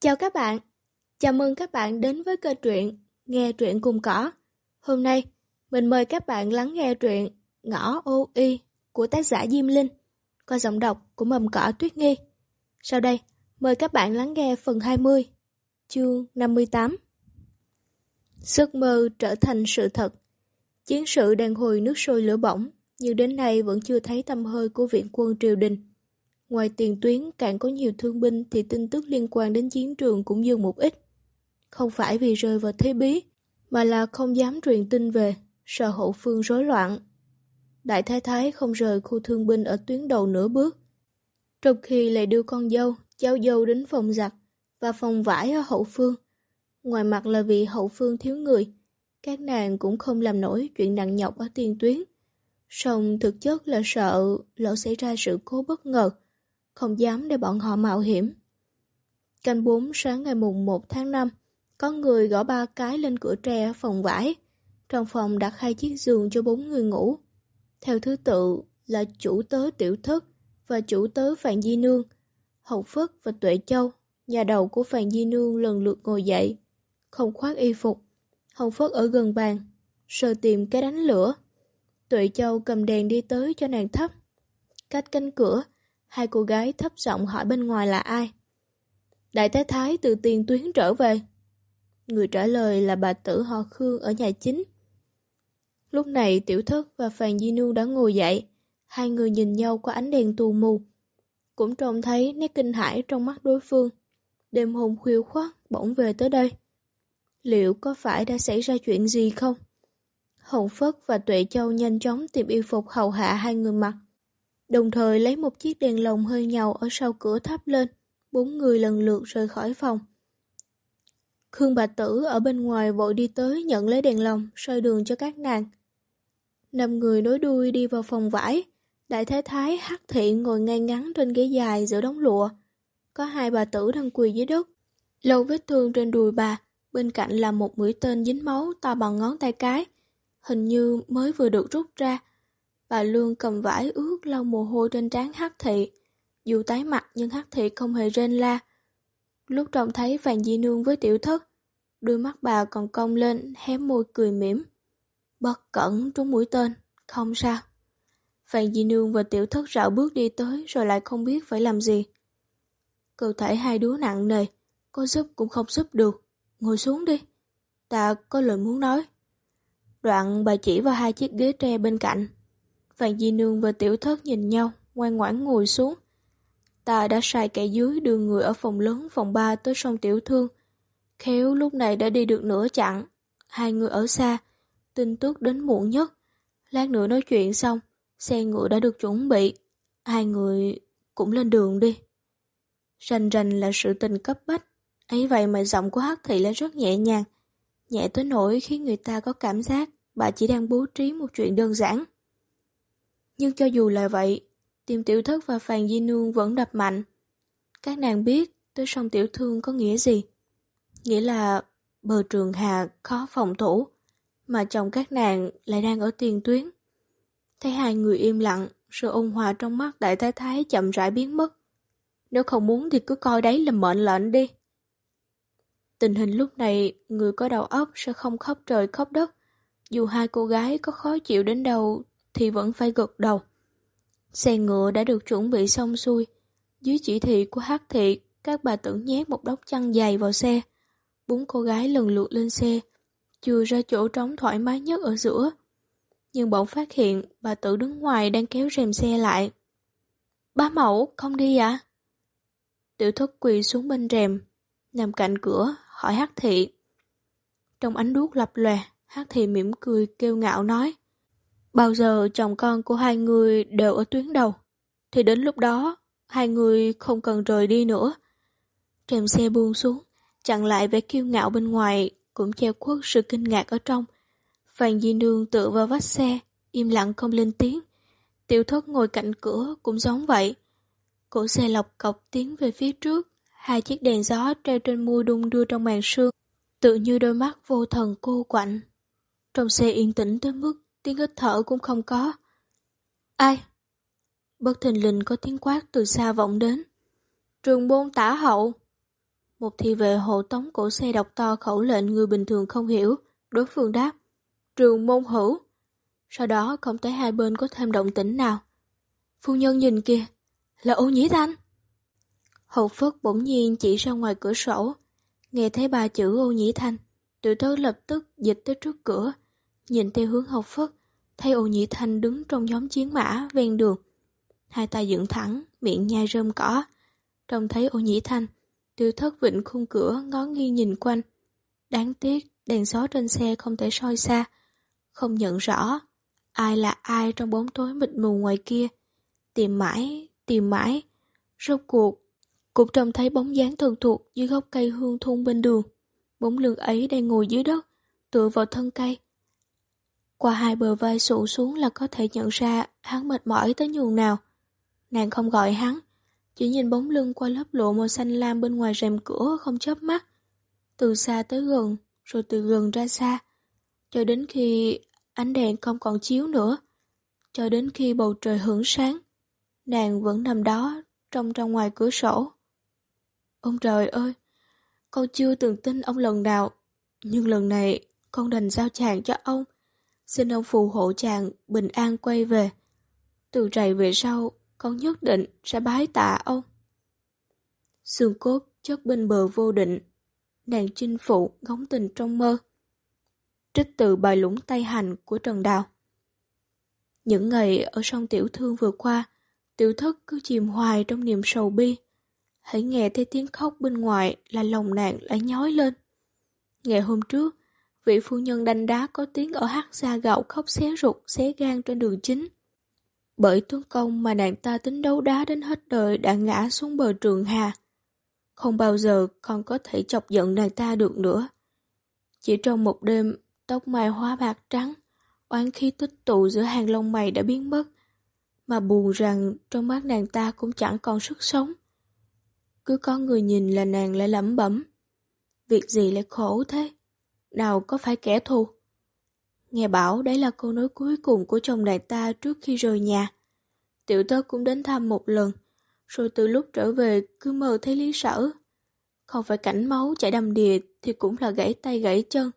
Chào các bạn, chào mừng các bạn đến với kênh truyện Nghe truyện cùng cỏ. Hôm nay, mình mời các bạn lắng nghe truyện Ngõ ô y của tác giả Diêm Linh qua giọng đọc của mầm cỏ Tuyết Nghi. Sau đây, mời các bạn lắng nghe phần 20, chương 58. Giấc mơ trở thành sự thật. Chiến sự đang hồi nước sôi lửa bỏng, nhưng đến nay vẫn chưa thấy tâm hơi của viện quân triều đình. Ngoài tiền tuyến càng có nhiều thương binh thì tin tức liên quan đến chiến trường cũng dừng một ít. Không phải vì rơi vào thế bí, mà là không dám truyền tin về, sợ hậu phương rối loạn. Đại thái thái không rời khu thương binh ở tuyến đầu nửa bước. Trong khi lại đưa con dâu, cháu dâu đến phòng giặt và phòng vải ở hậu phương. Ngoài mặt là vì hậu phương thiếu người, các nàng cũng không làm nổi chuyện nặng nhọc ở tiền tuyến. Song thực chất là sợ lỡ xảy ra sự cố bất ngờ, không dám để bọn họ mạo hiểm. Canh 4 sáng ngày mùng 1 tháng 5, có người gõ ba cái lên cửa tre ở phòng vải. Trong phòng đặt hai chiếc giường cho bốn người ngủ. Theo thứ tự là chủ tớ tiểu thất và chủ tớ Phạm Di Nương. Hậu Phất và Tuệ Châu, nhà đầu của Phạm Di Nương lần lượt ngồi dậy, không khoác y phục. Hậu Phất ở gần bàn, sờ tìm cái đánh lửa. Tuệ Châu cầm đèn đi tới cho nàng thấp. Cách cánh cửa, hai cô gái thấp giọng hỏi bên ngoài là ai. Đại Thái Thái từ tiền tuyến trở về. Người trả lời là bà tử họ Khương ở nhà chính. Lúc này Tiểu Thất và Phàn Di Nương đã ngồi dậy, hai người nhìn nhau qua ánh đèn tù mù. Cũng trông thấy nét kinh hãi trong mắt đối phương. Đêm hôm khuya khoát bỗng về tới đây. Liệu có phải đã xảy ra chuyện gì không? Hồng Phất và Tuệ Châu nhanh chóng tìm y phục hầu hạ hai người mặc. Đồng thời lấy một chiếc đèn lồng hơi nhầu ở sau cửa thắp lên, bốn người lần lượt rời khỏi phòng. Khương bà tử ở bên ngoài vội đi tới nhận lấy đèn lồng, soi đường cho các nàng. Năm người nối đuôi đi vào phòng vải, đại thái thái hắc thị ngồi ngay ngắn trên ghế dài giữa đống lụa. Có hai bà tử đang quỳ dưới đất. Lâu vết thương trên đùi bà, bên cạnh là một mũi tên dính máu to bằng ngón tay cái. Hình như mới vừa được rút ra. Bà Lương cầm vải ướt lau mồ hôi trên trán hắc thị. Dù tái mặt nhưng hắc thị không hề rên la. Lúc trông thấy Vàng Di Nương với tiểu thất, đôi mắt bà còn cong lên, hé môi cười mỉm. Bất cẩn trúng mũi tên, không sao. Vàng Di Nương và tiểu thất rạo bước đi tới rồi lại không biết phải làm gì. Cơ thể hai đứa nặng nề, có giúp cũng không giúp được. Ngồi xuống đi, ta có lời muốn nói. Đoạn bà chỉ vào hai chiếc ghế tre bên cạnh. Vàng Di Nương và tiểu thất nhìn nhau, ngoan ngoãn ngồi xuống. Ta đã sai kẻ dưới đưa người ở phòng lớn phòng ba tới sông Tiểu Thương. Khéo lúc này đã đi được nửa chặng. Hai người ở xa, tin tức đến muộn nhất. Lát nữa nói chuyện xong, xe ngựa đã được chuẩn bị. Hai người cũng lên đường đi. Rành rành là sự tình cấp bách. ấy vậy mà giọng của Hắc Thị lại rất nhẹ nhàng. Nhẹ tới nỗi khiến người ta có cảm giác bà chỉ đang bố trí một chuyện đơn giản. Nhưng cho dù là vậy, Tim tiểu thất và phàn di nương vẫn đập mạnh. Các nàng biết tới sông tiểu thương có nghĩa gì. Nghĩa là bờ trường hà khó phòng thủ, mà chồng các nàng lại đang ở tiền tuyến. Thấy hai người im lặng, sự ôn hòa trong mắt đại thái thái chậm rãi biến mất. Nếu không muốn thì cứ coi đấy là mệnh lệnh đi. Tình hình lúc này, người có đầu óc sẽ không khóc trời khóc đất. Dù hai cô gái có khó chịu đến đâu thì vẫn phải gật đầu. Xe ngựa đã được chuẩn bị xong xuôi. Dưới chỉ thị của Hắc Thị, các bà tử nhét một đốc chăn dày vào xe. Bốn cô gái lần lượt lên xe, chừa ra chỗ trống thoải mái nhất ở giữa. Nhưng bỗng phát hiện bà tử đứng ngoài đang kéo rèm xe lại. Ba mẫu, không đi à? Tiểu thất quỳ xuống bên rèm, nằm cạnh cửa, hỏi Hắc Thị. Trong ánh đuốc lập lòe, Hắc Thị mỉm cười kêu ngạo nói. Bao giờ chồng con của hai người đều ở tuyến đầu, thì đến lúc đó hai người không cần rời đi nữa. Trèm xe buông xuống, chặn lại vẻ kiêu ngạo bên ngoài, cũng che khuất sự kinh ngạc ở trong. Phan Di Nương tựa vào vách xe, im lặng không lên tiếng. Tiểu thất ngồi cạnh cửa cũng giống vậy. Cổ xe lọc cọc tiến về phía trước, hai chiếc đèn gió treo trên môi đung đưa trong màn sương, tự như đôi mắt vô thần cô quạnh. Trong xe yên tĩnh tới mức tiếng hít thở cũng không có. Ai? Bất thình lình có tiếng quát từ xa vọng đến. Trường bôn tả hậu. Một thị vệ hộ tống cổ xe đọc to khẩu lệnh người bình thường không hiểu, đối phương đáp. Trường môn hữu. Sau đó không thấy hai bên có thêm động tĩnh nào. Phu nhân nhìn kìa, là ô nhĩ thanh. Hậu Phất bỗng nhiên chỉ ra ngoài cửa sổ, nghe thấy ba chữ ô nhĩ thanh. Tiểu thư lập tức dịch tới trước cửa, nhìn theo hướng Hậu Phất, thấy ô nhị thanh đứng trong nhóm chiến mã ven đường. Hai tay dựng thẳng, miệng nhai rơm cỏ. Trông thấy ô nhị thanh, tiêu thất vịnh khung cửa ngó nghi nhìn quanh. Đáng tiếc, đèn gió trên xe không thể soi xa, không nhận rõ ai là ai trong bóng tối mịt mù ngoài kia. Tìm mãi, tìm mãi, rốt cuộc, cũng trông thấy bóng dáng thân thuộc dưới gốc cây hương thun bên đường. Bóng lưng ấy đang ngồi dưới đất, tựa vào thân cây. Qua hai bờ vai sụ xuống là có thể nhận ra hắn mệt mỏi tới nhường nào. Nàng không gọi hắn, chỉ nhìn bóng lưng qua lớp lộ màu xanh lam bên ngoài rèm cửa không chớp mắt. Từ xa tới gần, rồi từ gần ra xa, cho đến khi ánh đèn không còn chiếu nữa, cho đến khi bầu trời hưởng sáng, nàng vẫn nằm đó, trong trong ngoài cửa sổ. Ông trời ơi, con chưa từng tin ông lần nào, nhưng lần này con đành giao chàng cho ông, xin ông phù hộ chàng bình an quay về. Từ rày về sau, con nhất định sẽ bái tạ ông. Xương cốt chất bên bờ vô định, nàng chinh phụ ngóng tình trong mơ. Trích từ bài lũng tay hành của Trần Đào. Những ngày ở sông Tiểu Thương vừa qua, Tiểu Thất cứ chìm hoài trong niềm sầu bi. Hãy nghe thấy tiếng khóc bên ngoài là lòng nàng lại nhói lên. Ngày hôm trước, vị phu nhân đanh đá có tiếng ở hát xa gạo khóc xé ruột, xé gan trên đường chính. Bởi tướng công mà nàng ta tính đấu đá đến hết đời đã ngã xuống bờ trường hà. Không bao giờ còn có thể chọc giận nàng ta được nữa. Chỉ trong một đêm, tóc mai hóa bạc trắng, oán khí tích tụ giữa hàng lông mày đã biến mất, mà buồn rằng trong mắt nàng ta cũng chẳng còn sức sống. Cứ có người nhìn là nàng lại lẩm bẩm. Việc gì lại khổ thế? Nào có phải kẻ thù? Nghe bảo đấy là câu nói cuối cùng của chồng đại ta trước khi rời nhà. Tiểu tớ cũng đến thăm một lần, rồi từ lúc trở về cứ mơ thấy lý sở. Không phải cảnh máu chảy đầm đìa thì cũng là gãy tay gãy chân.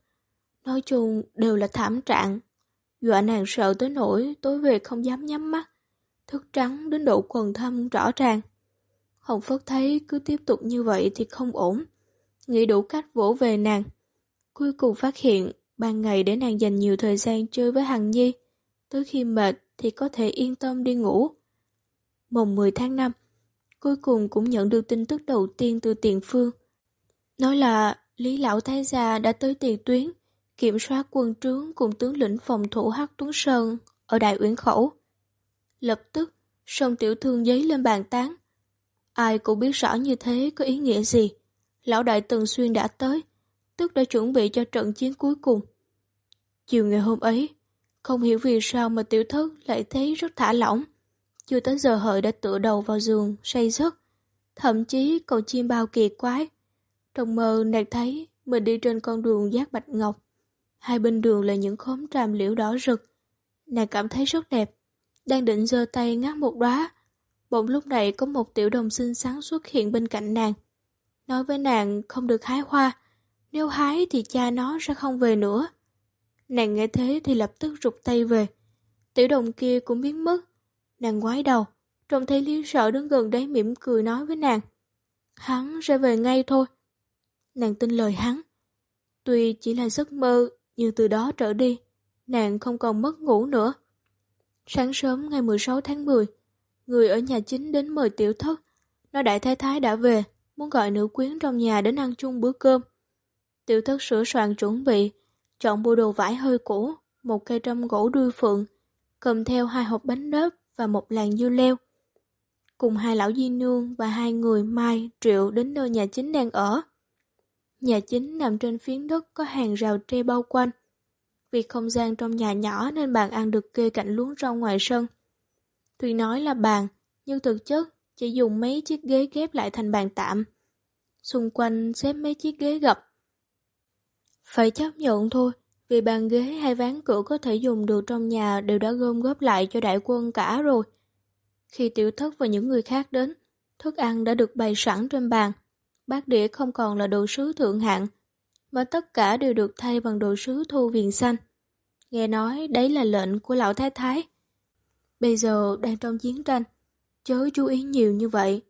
Nói chung đều là thảm trạng. Dọa nàng sợ tới nỗi tối về không dám nhắm mắt. Thức trắng đến độ quần thâm rõ ràng. Hồng Phất thấy cứ tiếp tục như vậy thì không ổn. Nghĩ đủ cách vỗ về nàng. Cuối cùng phát hiện ban ngày để nàng dành nhiều thời gian chơi với Hằng Nhi. Tới khi mệt thì có thể yên tâm đi ngủ. Mùng 10 tháng 5, cuối cùng cũng nhận được tin tức đầu tiên từ tiền phương. Nói là Lý Lão Thái Gia đã tới tiền tuyến, kiểm soát quân trướng cùng tướng lĩnh phòng thủ Hắc Tuấn Sơn ở Đại Uyển Khẩu. Lập tức, sông tiểu thương giấy lên bàn tán. Ai cũng biết rõ như thế có ý nghĩa gì. Lão đại Tần Xuyên đã tới, tức đã chuẩn bị cho trận chiến cuối cùng. Chiều ngày hôm ấy, không hiểu vì sao mà tiểu thất lại thấy rất thả lỏng. Chưa tới giờ hợi đã tựa đầu vào giường, say giấc. Thậm chí còn chim bao kỳ quái. Trong mơ nàng thấy mình đi trên con đường giác bạch ngọc. Hai bên đường là những khóm tràm liễu đỏ rực. Nàng cảm thấy rất đẹp. Đang định giơ tay ngắt một đóa Bỗng lúc này có một tiểu đồng xinh xắn xuất hiện bên cạnh nàng. Nói với nàng không được hái hoa. Nếu hái thì cha nó sẽ không về nữa. Nàng nghe thế thì lập tức rụt tay về. Tiểu đồng kia cũng biến mất. Nàng ngoái đầu, trông thấy Lý sợ đứng gần đấy mỉm cười nói với nàng. Hắn sẽ về ngay thôi. Nàng tin lời hắn. Tuy chỉ là giấc mơ, nhưng từ đó trở đi, nàng không còn mất ngủ nữa. Sáng sớm ngày 16 tháng 10, người ở nhà chính đến mời tiểu thất. Nói đại thái thái đã về, muốn gọi nữ quyến trong nhà đến ăn chung bữa cơm. Tiểu thất sửa soạn chuẩn bị, chọn bộ đồ vải hơi cũ, một cây trâm gỗ đuôi phượng, cầm theo hai hộp bánh nếp và một làn dưa leo. Cùng hai lão di nương và hai người Mai, Triệu đến nơi nhà chính đang ở. Nhà chính nằm trên phiến đất có hàng rào tre bao quanh. Vì không gian trong nhà nhỏ nên bàn ăn được kê cạnh luống rau ngoài sân. Tuy nói là bàn, nhưng thực chất chỉ dùng mấy chiếc ghế ghép lại thành bàn tạm. Xung quanh xếp mấy chiếc ghế gập. Phải chấp nhận thôi, vì bàn ghế hay ván cửa có thể dùng được trong nhà đều đã gom góp lại cho đại quân cả rồi. Khi tiểu thất và những người khác đến, thức ăn đã được bày sẵn trên bàn. bát đĩa không còn là đồ sứ thượng hạng, mà tất cả đều được thay bằng đồ sứ thu viền xanh. Nghe nói đấy là lệnh của lão thái thái. Bây giờ đang trong chiến tranh, chớ chú ý nhiều như vậy.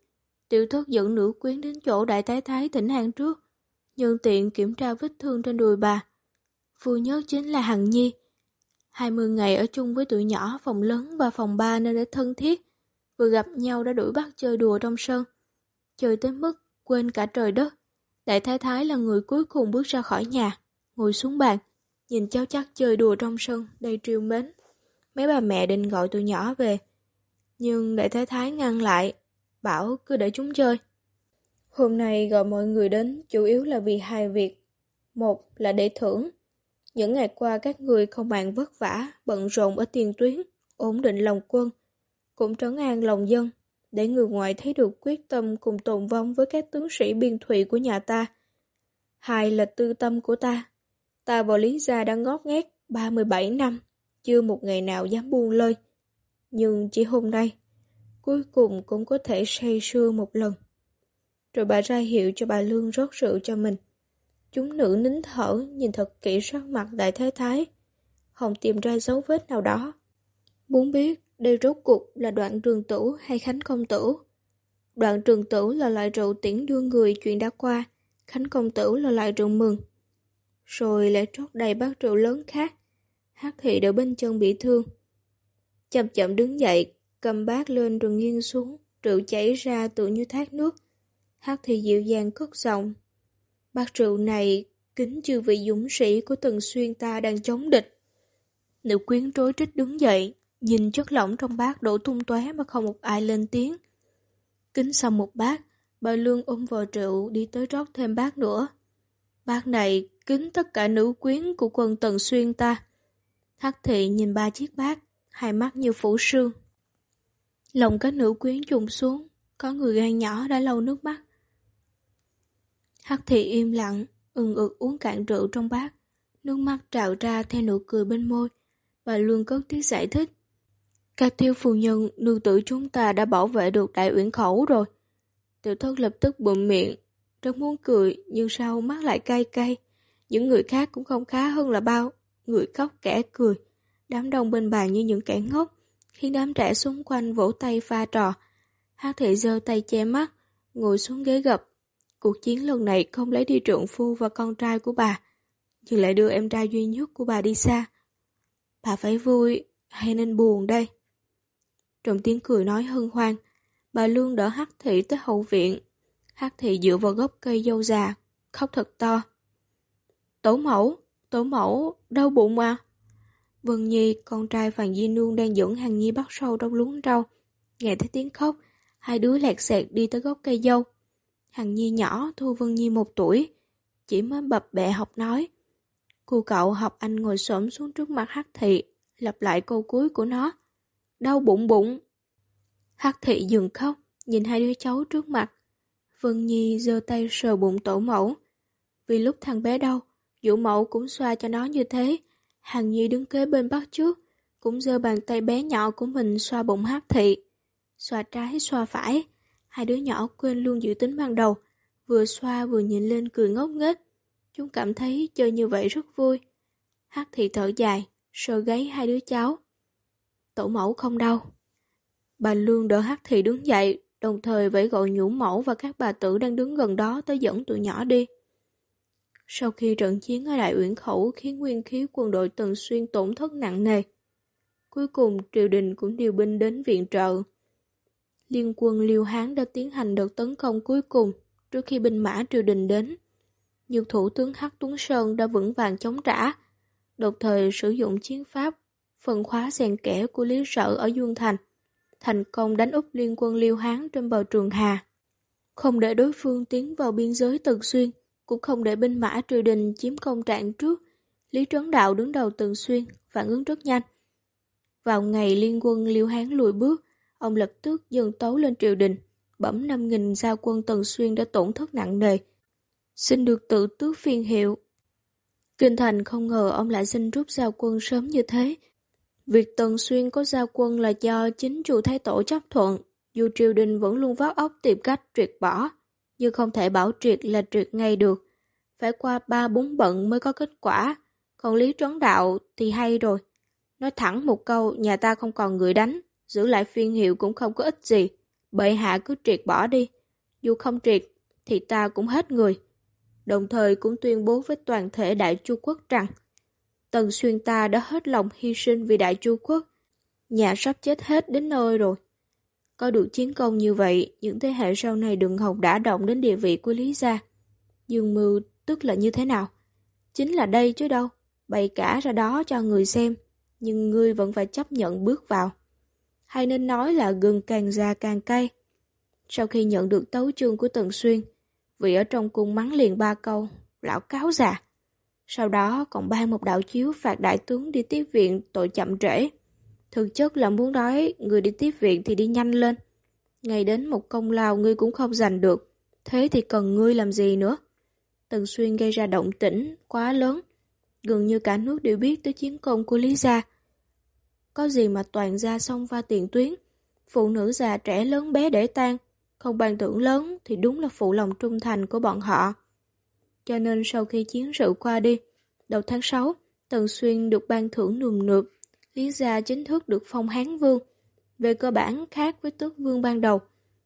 Tiểu thất dẫn nữ quyến đến chỗ đại thái thái thỉnh hàng trước, nhân tiện kiểm tra vết thương trên đùi bà. Vui nhất chính là Hằng Nhi. 20 ngày ở chung với tụi nhỏ phòng lớn và phòng ba nên đã thân thiết. Vừa gặp nhau đã đuổi bắt chơi đùa trong sân. Chơi tới mức quên cả trời đất. Đại thái thái là người cuối cùng bước ra khỏi nhà, ngồi xuống bàn, nhìn cháu chắc chơi đùa trong sân, đầy triều mến. Mấy bà mẹ định gọi tụi nhỏ về. Nhưng đại thái thái ngăn lại, bảo cứ để chúng chơi. Hôm nay gọi mọi người đến chủ yếu là vì hai việc. Một là để thưởng. Những ngày qua các người không màng vất vả, bận rộn ở tiền tuyến, ổn định lòng quân, cũng trấn an lòng dân, để người ngoài thấy được quyết tâm cùng tồn vong với các tướng sĩ biên thủy của nhà ta. Hai là tư tâm của ta. Ta vào Lý Gia đã ngót nghét 37 năm, chưa một ngày nào dám buông lơi. Nhưng chỉ hôm nay, cuối cùng cũng có thể say sưa một lần. Rồi bà ra hiệu cho bà Lương rót rượu cho mình. Chúng nữ nín thở nhìn thật kỹ sắc mặt đại thái thái. Hồng tìm ra dấu vết nào đó. Muốn biết đây rốt cuộc là đoạn trường tử hay khánh công tử. Đoạn trường tử là loại rượu tiễn đưa người chuyện đã qua, khánh công tử là loại rượu mừng. Rồi lại trót đầy bát rượu lớn khác, hát thị đỡ bên chân bị thương. Chậm chậm đứng dậy, cầm bát lên rồi nghiêng xuống, rượu chảy ra tự như thác nước. Hát thì dịu dàng cất giọng. Bát rượu này kính chư vị dũng sĩ của Tần Xuyên ta đang chống địch. Nữ quyến rối trích đứng dậy, nhìn chất lỏng trong bát đổ tung tóe mà không một ai lên tiếng. Kính xong một bát, bà Lương ôm vò rượu đi tới rót thêm bát nữa. Bát này kính tất cả nữ quyến của quân Tần Xuyên ta. Hắc thị nhìn ba chiếc bát, hai mắt như phủ sương. Lòng các nữ quyến trùng xuống, có người gan nhỏ đã lau nước mắt. Hắc thị im lặng, ừng ực uống cạn rượu trong bát, nước mắt trào ra theo nụ cười bên môi. Bà luôn cất tiếng giải thích. Các tiêu phu nhân, nương tử chúng ta đã bảo vệ được đại uyển khẩu rồi. Tiểu thất lập tức bụm miệng, rất muốn cười, nhưng sau mắt lại cay cay. Những người khác cũng không khá hơn là bao. Người khóc kẻ cười. Đám đông bên bàn như những kẻ ngốc, khiến đám trẻ xung quanh vỗ tay pha trò. Hát thị giơ tay che mắt, ngồi xuống ghế gập. Cuộc chiến lần này không lấy đi trượng phu và con trai của bà, nhưng lại đưa em trai duy nhất của bà đi xa. Bà phải vui hay nên buồn đây? Trong tiếng cười nói hân hoan, bà Lương đỡ Hắc Thị tới hậu viện. Hắc Thị dựa vào gốc cây dâu già, khóc thật to. Tổ mẫu, tổ mẫu, đau bụng à? Vân Nhi, con trai Phàn Di Nương đang dẫn hàng nhi bắt sâu trong luống rau. Nghe thấy tiếng khóc, hai đứa lẹt xẹt đi tới gốc cây dâu. Hằng Nhi nhỏ thu Vân Nhi một tuổi, chỉ mới bập bẹ học nói. Cô cậu học anh ngồi xổm xuống trước mặt Hắc Thị, lặp lại câu cuối của nó. Đau bụng bụng. Hắc Thị dừng khóc, nhìn hai đứa cháu trước mặt. Vân Nhi giơ tay sờ bụng tổ mẫu. Vì lúc thằng bé đau, Vũ mẫu cũng xoa cho nó như thế. Hằng Nhi đứng kế bên bắt trước, cũng giơ bàn tay bé nhỏ của mình xoa bụng Hắc Thị. Xoa trái, xoa phải. Hai đứa nhỏ quên luôn dự tính ban đầu, vừa xoa vừa nhìn lên cười ngốc nghếch. Chúng cảm thấy chơi như vậy rất vui. Hắc Thị thở dài, sờ gáy hai đứa cháu. Tổ mẫu không đau. Bà Lương đỡ Hắc Thị đứng dậy, đồng thời vẫy gọi nhũ mẫu và các bà tử đang đứng gần đó tới dẫn tụi nhỏ đi. Sau khi trận chiến ở Đại Uyển Khẩu khiến nguyên khí quân đội Tần Xuyên tổn thất nặng nề, cuối cùng triều đình cũng điều binh đến viện trợ. Liên quân Liêu Hán đã tiến hành đợt tấn công cuối cùng trước khi binh mã triều đình đến. Nhưng thủ tướng Hắc Tuấn Sơn đã vững vàng chống trả, đồng thời sử dụng chiến pháp phần khóa xèn kẽ của Lý Sở ở Dương Thành, thành công đánh úp liên quân Liêu Hán trên bờ Trường Hà. Không để đối phương tiến vào biên giới Tần Xuyên, cũng không để binh mã triều đình chiếm công trạng trước. Lý Trấn Đạo đứng đầu Tần Xuyên, phản ứng rất nhanh. Vào ngày liên quân Liêu Hán lùi bước, ông lập tức dâng tấu lên triều đình, bẩm 5.000 gia quân Tần Xuyên đã tổn thất nặng nề. Xin được tự tước phiên hiệu. Kinh thành không ngờ ông lại xin rút giao quân sớm như thế. Việc Tần Xuyên có giao quân là do chính chủ thái tổ chấp thuận, dù triều đình vẫn luôn vác óc tìm cách triệt bỏ. nhưng không thể bảo triệt là triệt ngay được. Phải qua ba bốn bận mới có kết quả, còn Lý Trấn Đạo thì hay rồi. Nói thẳng một câu, nhà ta không còn người đánh, giữ lại phiên hiệu cũng không có ích gì. Bệ hạ cứ triệt bỏ đi. Dù không triệt, thì ta cũng hết người. Đồng thời cũng tuyên bố với toàn thể Đại Chu Quốc rằng Tần Xuyên ta đã hết lòng hy sinh vì Đại Chu Quốc. Nhà sắp chết hết đến nơi rồi. Có được chiến công như vậy, những thế hệ sau này đừng hồng đã động đến địa vị của Lý Gia. Dương mưu tức là như thế nào? Chính là đây chứ đâu, bày cả ra đó cho người xem, nhưng ngươi vẫn phải chấp nhận bước vào. Hay nên nói là gừng càng già càng cay. Sau khi nhận được tấu chương của Tần Xuyên, vị ở trong cung mắng liền ba câu, lão cáo già. Sau đó còn ban một đạo chiếu phạt đại tướng đi tiếp viện tội chậm trễ. Thực chất là muốn nói người đi tiếp viện thì đi nhanh lên. Ngày đến một công lao ngươi cũng không giành được. Thế thì cần ngươi làm gì nữa? Tần Xuyên gây ra động tĩnh quá lớn. Gần như cả nước đều biết tới chiến công của Lý Gia. Có gì mà toàn ra xông pha tiền tuyến. Phụ nữ già trẻ lớn bé để tan. Không bàn tưởng lớn thì đúng là phụ lòng trung thành của bọn họ. Cho nên sau khi chiến sự qua đi, đầu tháng 6, Tần Xuyên được ban thưởng nườm nượp Lý gia chính thức được phong Hán Vương. Về cơ bản khác với tước vương ban đầu.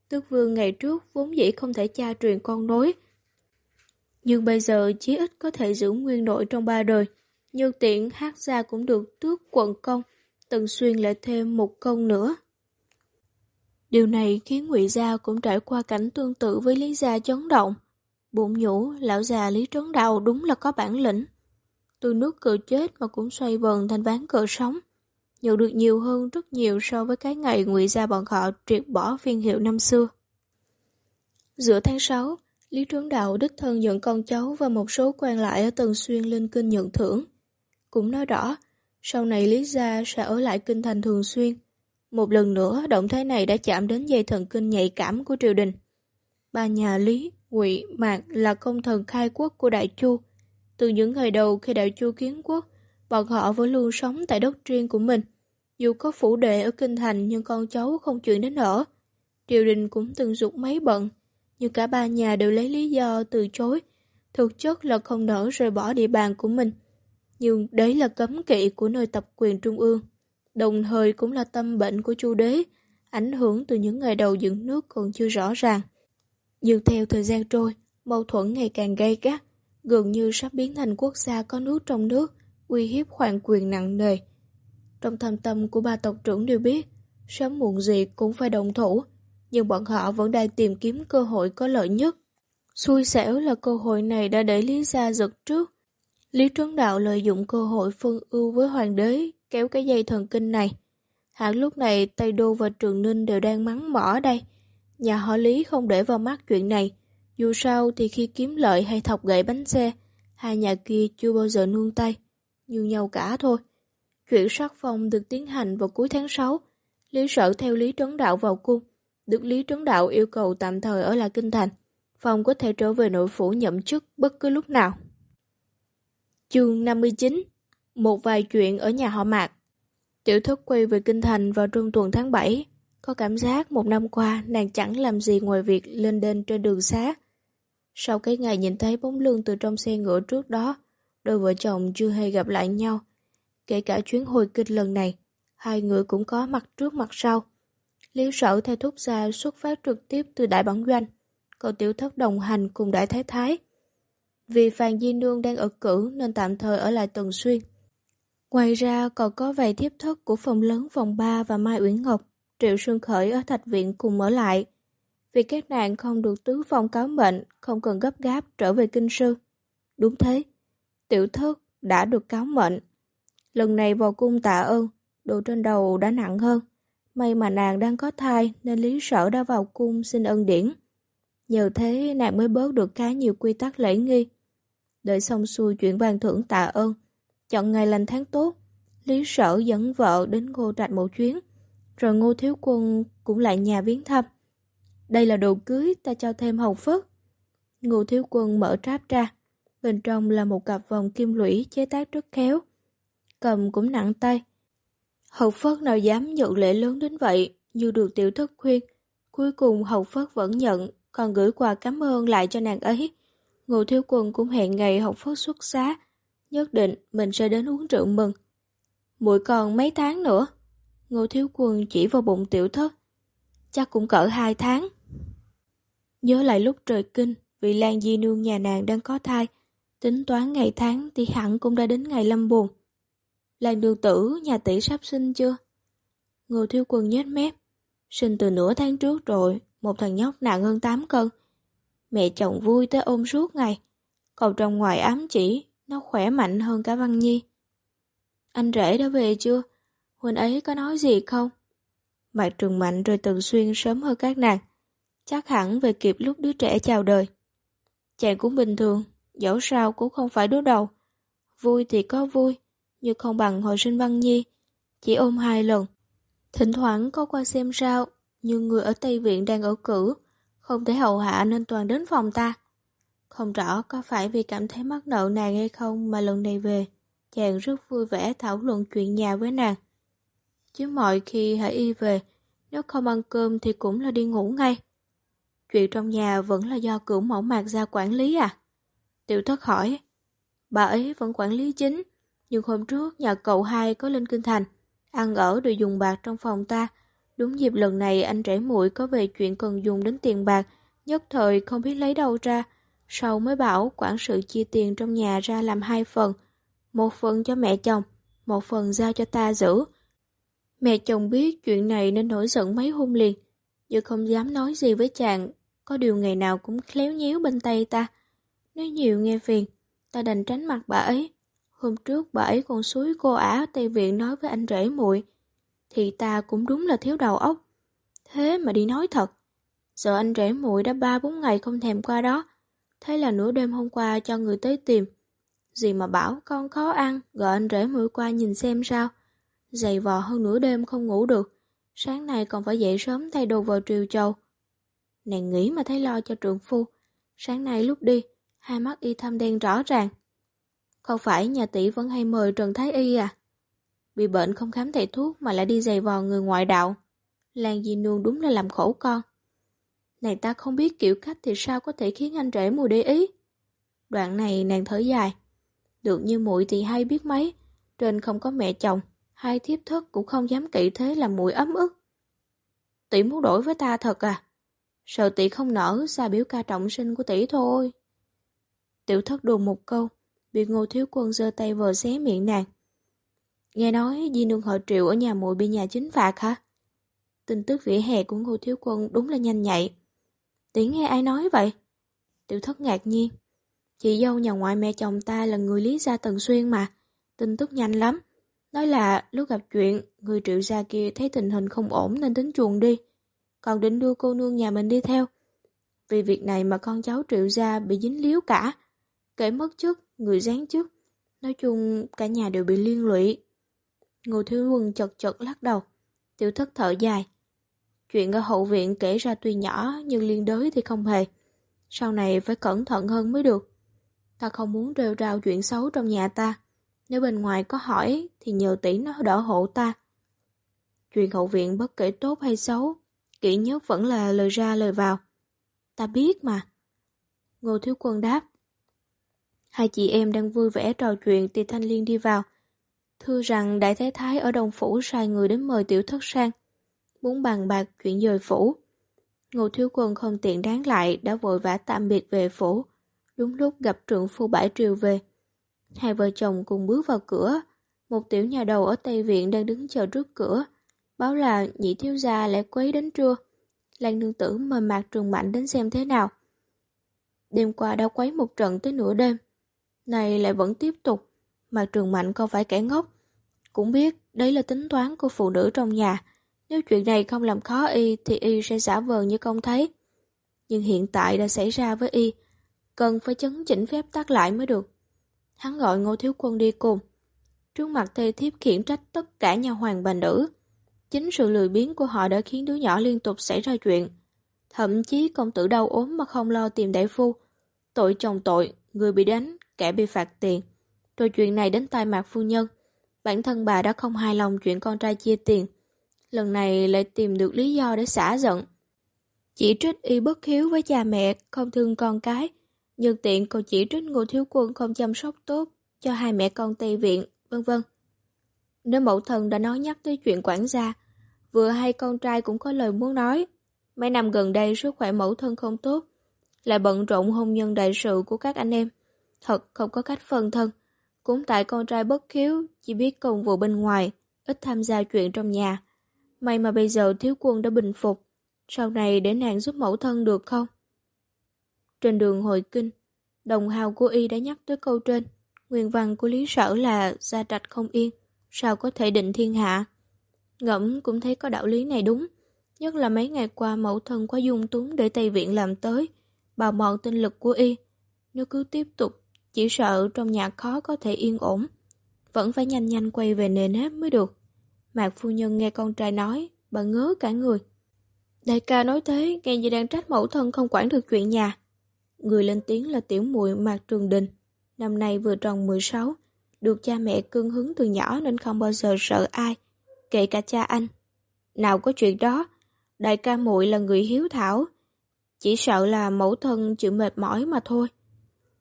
Tước vương ngày trước vốn dĩ không thể cha truyền con nối. Nhưng bây giờ chí ít có thể giữ nguyên nội trong ba đời. Như tiện hát gia cũng được tước quận công, Tần Xuyên lại thêm một công nữa. Điều này khiến ngụy Gia cũng trải qua cảnh tương tự với Lý Gia chấn động. Bụng nhũ, lão già Lý Trấn Đào đúng là có bản lĩnh. Từ nước cờ chết mà cũng xoay vần thành ván cờ sống nhận được nhiều hơn rất nhiều so với cái ngày ngụy gia bọn họ triệt bỏ phiên hiệu năm xưa. Giữa tháng 6, Lý Trấn Đạo đích thân dẫn con cháu và một số quan lại ở Tần Xuyên lên kinh nhận thưởng. Cũng nói rõ, sau này Lý Gia sẽ ở lại kinh thành thường xuyên. Một lần nữa, động thái này đã chạm đến dây thần kinh nhạy cảm của triều đình. Ba nhà Lý, Ngụy, Mạc là công thần khai quốc của Đại Chu. Từ những ngày đầu khi Đại Chu kiến quốc, bọn họ vẫn luôn sống tại đất riêng của mình. Dù có phủ đệ ở kinh thành nhưng con cháu không chuyển đến ở. Triều đình cũng từng dục mấy bận, nhưng cả ba nhà đều lấy lý do từ chối. Thực chất là không nỡ rời bỏ địa bàn của mình. Nhưng đấy là cấm kỵ của nơi tập quyền trung ương. Đồng thời cũng là tâm bệnh của chu đế, ảnh hưởng từ những ngày đầu dựng nước còn chưa rõ ràng. Nhưng theo thời gian trôi, mâu thuẫn ngày càng gay gắt, gần như sắp biến thành quốc gia có nước trong nước, uy hiếp hoàng quyền nặng nề. Trong thâm tâm của ba tộc trưởng đều biết, sớm muộn gì cũng phải đồng thủ, nhưng bọn họ vẫn đang tìm kiếm cơ hội có lợi nhất. Xui xẻo là cơ hội này đã để Lý Gia giật trước. Lý Trấn Đạo lợi dụng cơ hội phân ưu với hoàng đế, kéo cái dây thần kinh này. Hẳn lúc này Tây Đô và Trường Ninh đều đang mắng mỏ đây. Nhà họ Lý không để vào mắt chuyện này. Dù sao thì khi kiếm lợi hay thọc gậy bánh xe, hai nhà kia chưa bao giờ nương tay. Như nhau cả thôi. Chuyện sát phong được tiến hành vào cuối tháng 6. Lý sở theo Lý Trấn Đạo vào cung, được Lý Trấn Đạo yêu cầu tạm thời ở lại Kinh Thành. Phong có thể trở về nội phủ nhậm chức bất cứ lúc nào. Chương 59 Một vài chuyện ở nhà họ Mạc Tiểu thất quay về Kinh Thành vào trung tuần tháng 7. Có cảm giác một năm qua nàng chẳng làm gì ngoài việc lên đên trên đường xá. Sau cái ngày nhìn thấy bóng lưng từ trong xe ngựa trước đó, đôi vợ chồng chưa hề gặp lại nhau. Kể cả chuyến hồi kinh lần này, hai người cũng có mặt trước mặt sau. Lý sở theo thúc gia xuất phát trực tiếp từ đại bản doanh, còn tiểu thất đồng hành cùng đại thái thái. Vì Phàn Di Nương đang ở cử nên tạm thời ở lại Tần Xuyên. Ngoài ra còn có vài thiếp thất của phòng lớn phòng 3 và Mai Uyển Ngọc, Triệu Sương Khởi ở Thạch Viện cùng ở lại. Vì các nàng không được tứ phong cáo mệnh, không cần gấp gáp trở về kinh sư. Đúng thế, tiểu thất đã được cáo mệnh, Lần này vào cung tạ ơn, đồ trên đầu đã nặng hơn. May mà nàng đang có thai nên lý sở đã vào cung xin ân điển. Nhờ thế nàng mới bớt được khá nhiều quy tắc lễ nghi. Đợi xong xuôi chuyện ban thưởng tạ ơn, chọn ngày lành tháng tốt, lý sở dẫn vợ đến ngô trạch một chuyến, rồi ngô thiếu quân cũng lại nhà viếng thăm. Đây là đồ cưới ta cho thêm hầu phất. Ngô thiếu quân mở tráp ra, bên trong là một cặp vòng kim lũy chế tác rất khéo cầm cũng nặng tay. Hậu Phất nào dám nhận lễ lớn đến vậy, như được tiểu thất khuyên. Cuối cùng Hậu Phất vẫn nhận, còn gửi quà cảm ơn lại cho nàng ấy. Ngô Thiếu Quân cũng hẹn ngày học phất xuất xá, nhất định mình sẽ đến uống rượu mừng. Muội còn mấy tháng nữa? Ngô Thiếu Quân chỉ vào bụng tiểu thất. Chắc cũng cỡ hai tháng. Nhớ lại lúc trời kinh, vị Lan Di Nương nhà nàng đang có thai, tính toán ngày tháng thì hẳn cũng đã đến ngày lâm buồn. Lan đường tử nhà tỷ sắp sinh chưa? Ngô Thiếu Quân nhếch mép. Sinh từ nửa tháng trước rồi, một thằng nhóc nặng hơn 8 cân. Mẹ chồng vui tới ôm suốt ngày. Còn trong ngoài ám chỉ, nó khỏe mạnh hơn cả Văn Nhi. Anh rể đã về chưa? Huynh ấy có nói gì không? Mạc Trường Mạnh rồi Tần Xuyên sớm hơn các nàng. Chắc hẳn về kịp lúc đứa trẻ chào đời. Chàng cũng bình thường, dẫu sao cũng không phải đứa đầu. Vui thì có vui, nhưng không bằng hồi sinh Văn Nhi. Chỉ ôm hai lần. Thỉnh thoảng có qua xem sao, nhưng người ở Tây Viện đang ở cử, không thể hầu hạ nên toàn đến phòng ta. Không rõ có phải vì cảm thấy mắc nợ nàng hay không mà lần này về, chàng rất vui vẻ thảo luận chuyện nhà với nàng. Chứ mọi khi hãy y về, nếu không ăn cơm thì cũng là đi ngủ ngay. Chuyện trong nhà vẫn là do cửu mẫu mạc ra quản lý à? Tiểu thất hỏi. Bà ấy vẫn quản lý chính, nhưng hôm trước nhà cậu hai có lên kinh thành, ăn ở đều dùng bạc trong phòng ta. Đúng dịp lần này anh rể muội có về chuyện cần dùng đến tiền bạc, nhất thời không biết lấy đâu ra. Sau mới bảo quản sự chia tiền trong nhà ra làm hai phần, một phần cho mẹ chồng, một phần giao cho ta giữ. Mẹ chồng biết chuyện này nên nổi giận mấy hôm liền, nhưng không dám nói gì với chàng, có điều ngày nào cũng khéo nhéo bên tay ta. Nói nhiều nghe phiền, ta đành tránh mặt bà ấy. Hôm trước bà ấy còn suối cô ả Tây Viện nói với anh rể muội thì ta cũng đúng là thiếu đầu óc. Thế mà đi nói thật. Sợ anh rể muội đã ba bốn ngày không thèm qua đó. Thế là nửa đêm hôm qua cho người tới tìm. Gì mà bảo con khó ăn, gọi anh rể muội qua nhìn xem sao. Dày vò hơn nửa đêm không ngủ được. Sáng nay còn phải dậy sớm thay đồ vào triều châu. Nàng nghĩ mà thấy lo cho trượng phu. Sáng nay lúc đi, hai mắt y thâm đen rõ ràng. Không phải nhà tỷ vẫn hay mời Trần Thái Y à? Bị bệnh không khám thầy thuốc mà lại đi giày vò người ngoại đạo. Lan Di Nương đúng là làm khổ con. Này ta không biết kiểu cách thì sao có thể khiến anh rể mùi để ý. Đoạn này nàng thở dài. Được như muội thì hay biết mấy. Trên không có mẹ chồng, hai thiếp thất cũng không dám kỵ thế làm muội ấm ức. Tỷ muốn đổi với ta thật à? Sợ tỷ không nở xa biểu ca trọng sinh của tỷ thôi. Tiểu thất đùa một câu, bị ngô thiếu quân giơ tay vờ xé miệng nàng. Nghe nói Di Nương họ triệu ở nhà muội bị nhà chính phạt hả? Tin tức vỉa hè của Ngô Thiếu Quân đúng là nhanh nhạy. Tỷ nghe ai nói vậy? Tiểu thất ngạc nhiên. Chị dâu nhà ngoại mẹ chồng ta là người Lý Gia Tần Xuyên mà. Tin tức nhanh lắm. Nói là lúc gặp chuyện, người triệu gia kia thấy tình hình không ổn nên tính chuồng đi. Còn định đưa cô nương nhà mình đi theo. Vì việc này mà con cháu triệu gia bị dính líu cả. Kể mất chức, người gián chức. Nói chung cả nhà đều bị liên lụy. Ngô Thiếu Quân chật chật lắc đầu. Tiểu thất thở dài. Chuyện ở hậu viện kể ra tuy nhỏ nhưng liên đới thì không hề. Sau này phải cẩn thận hơn mới được. Ta không muốn rêu rao chuyện xấu trong nhà ta. Nếu bên ngoài có hỏi thì nhờ tỷ nó đỡ hộ ta. Chuyện hậu viện bất kể tốt hay xấu, kỹ nhất vẫn là lời ra lời vào. Ta biết mà. Ngô Thiếu Quân đáp. Hai chị em đang vui vẻ trò chuyện thì Thanh Liên đi vào. Thưa rằng Đại Thái Thái ở Đồng Phủ sai người đến mời tiểu thất sang, muốn bàn bạc chuyện dời phủ. Ngô Thiếu Quân không tiện đáng lại đã vội vã tạm biệt về phủ, đúng lúc gặp trượng phu bãi triều về. Hai vợ chồng cùng bước vào cửa, một tiểu nhà đầu ở Tây Viện đang đứng chờ trước cửa, báo là nhị thiếu gia lại quấy đến trưa. Lan nương tử mời mạc trường mạnh đến xem thế nào. Đêm qua đã quấy một trận tới nửa đêm, này lại vẫn tiếp tục. Mà Trường Mạnh không phải kẻ ngốc. Cũng biết đấy là tính toán của phụ nữ trong nhà. Nếu chuyện này không làm khó y thì y sẽ giả vờ như không thấy. Nhưng hiện tại đã xảy ra với y. Cần phải chấn chỉnh phép tắc lại mới được. Hắn gọi Ngô Thiếu Quân đi cùng. Trước mặt thê thiếp khiển trách tất cả nhà hoàng bà nữ. Chính sự lười biếng của họ đã khiến đứa nhỏ liên tục xảy ra chuyện. Thậm chí công tử đau ốm mà không lo tìm đại phu. Tội chồng tội, người bị đánh, kẻ bị phạt tiền. Rồi chuyện này đến tai mạc phu nhân. Bản thân bà đã không hài lòng chuyện con trai chia tiền. Lần này lại tìm được lý do để xả giận. Chỉ trích y bất hiếu với cha mẹ, không thương con cái, nhân tiện còn chỉ trích Ngô Thiếu Quân không chăm sóc tốt cho hai mẹ con Tây Viện, vân vân. Nếu mẫu thần đã nói nhắc tới chuyện quản gia, vừa hay con trai cũng có lời muốn nói. Mấy năm gần đây sức khỏe mẫu thân không tốt, lại bận rộn hôn nhân đại sự của các anh em. Thật không có cách phân thân. Cũng tại con trai bất khiếu, chỉ biết công vụ bên ngoài, ít tham gia chuyện trong nhà. May mà bây giờ thiếu quân đã bình phục, sau này để nàng giúp mẫu thân được không? Trên đường hồi kinh, đồng hào của y đã nhắc tới câu trên. Nguyên văn của lý sở là gia trạch không yên, sao có thể định thiên hạ. Ngẫm cũng thấy có đạo lý này đúng, nhất là mấy ngày qua mẫu thân quá dung túng để Tây Viện làm tới, bào mòn tinh lực của y. Nếu cứ tiếp tục, chỉ sợ trong nhà khó có thể yên ổn. Vẫn phải nhanh nhanh quay về nền nếp mới được. Mạc phu nhân nghe con trai nói, bà ngớ cả người. Đại ca nói thế, nghe gì đang trách mẫu thân không quản được chuyện nhà. Người lên tiếng là tiểu muội Mạc Trường Đình. Năm nay vừa tròn 16, được cha mẹ cưng hứng từ nhỏ nên không bao giờ sợ ai, kể cả cha anh. Nào có chuyện đó, đại ca muội là người hiếu thảo, chỉ sợ là mẫu thân chịu mệt mỏi mà thôi.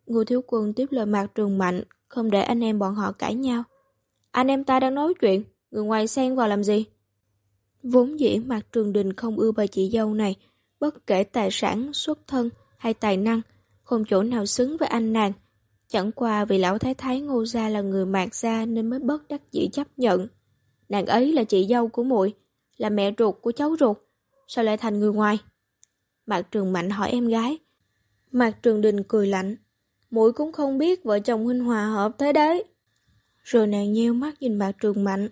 Ngô Thiếu Quân tiếp lời Mạc Trường Mạnh, không để anh em bọn họ cãi nhau. Anh em ta đang nói chuyện, người ngoài xen vào làm gì? Vốn dĩ Mạc Trường Đình không ưa bà chị dâu này, bất kể tài sản, xuất thân hay tài năng, không chỗ nào xứng với anh nàng. Chẳng qua vì lão thái thái ngô gia là người mạc gia nên mới bất đắc dĩ chấp nhận. Nàng ấy là chị dâu của muội, là mẹ ruột của cháu ruột, sao lại thành người ngoài? Mạc Trường Mạnh hỏi em gái. Mạc Trường Đình cười lạnh. Mũi cũng không biết vợ chồng huynh hòa hợp thế đấy. Rồi nàng nheo mắt nhìn bạc Trường Mạnh.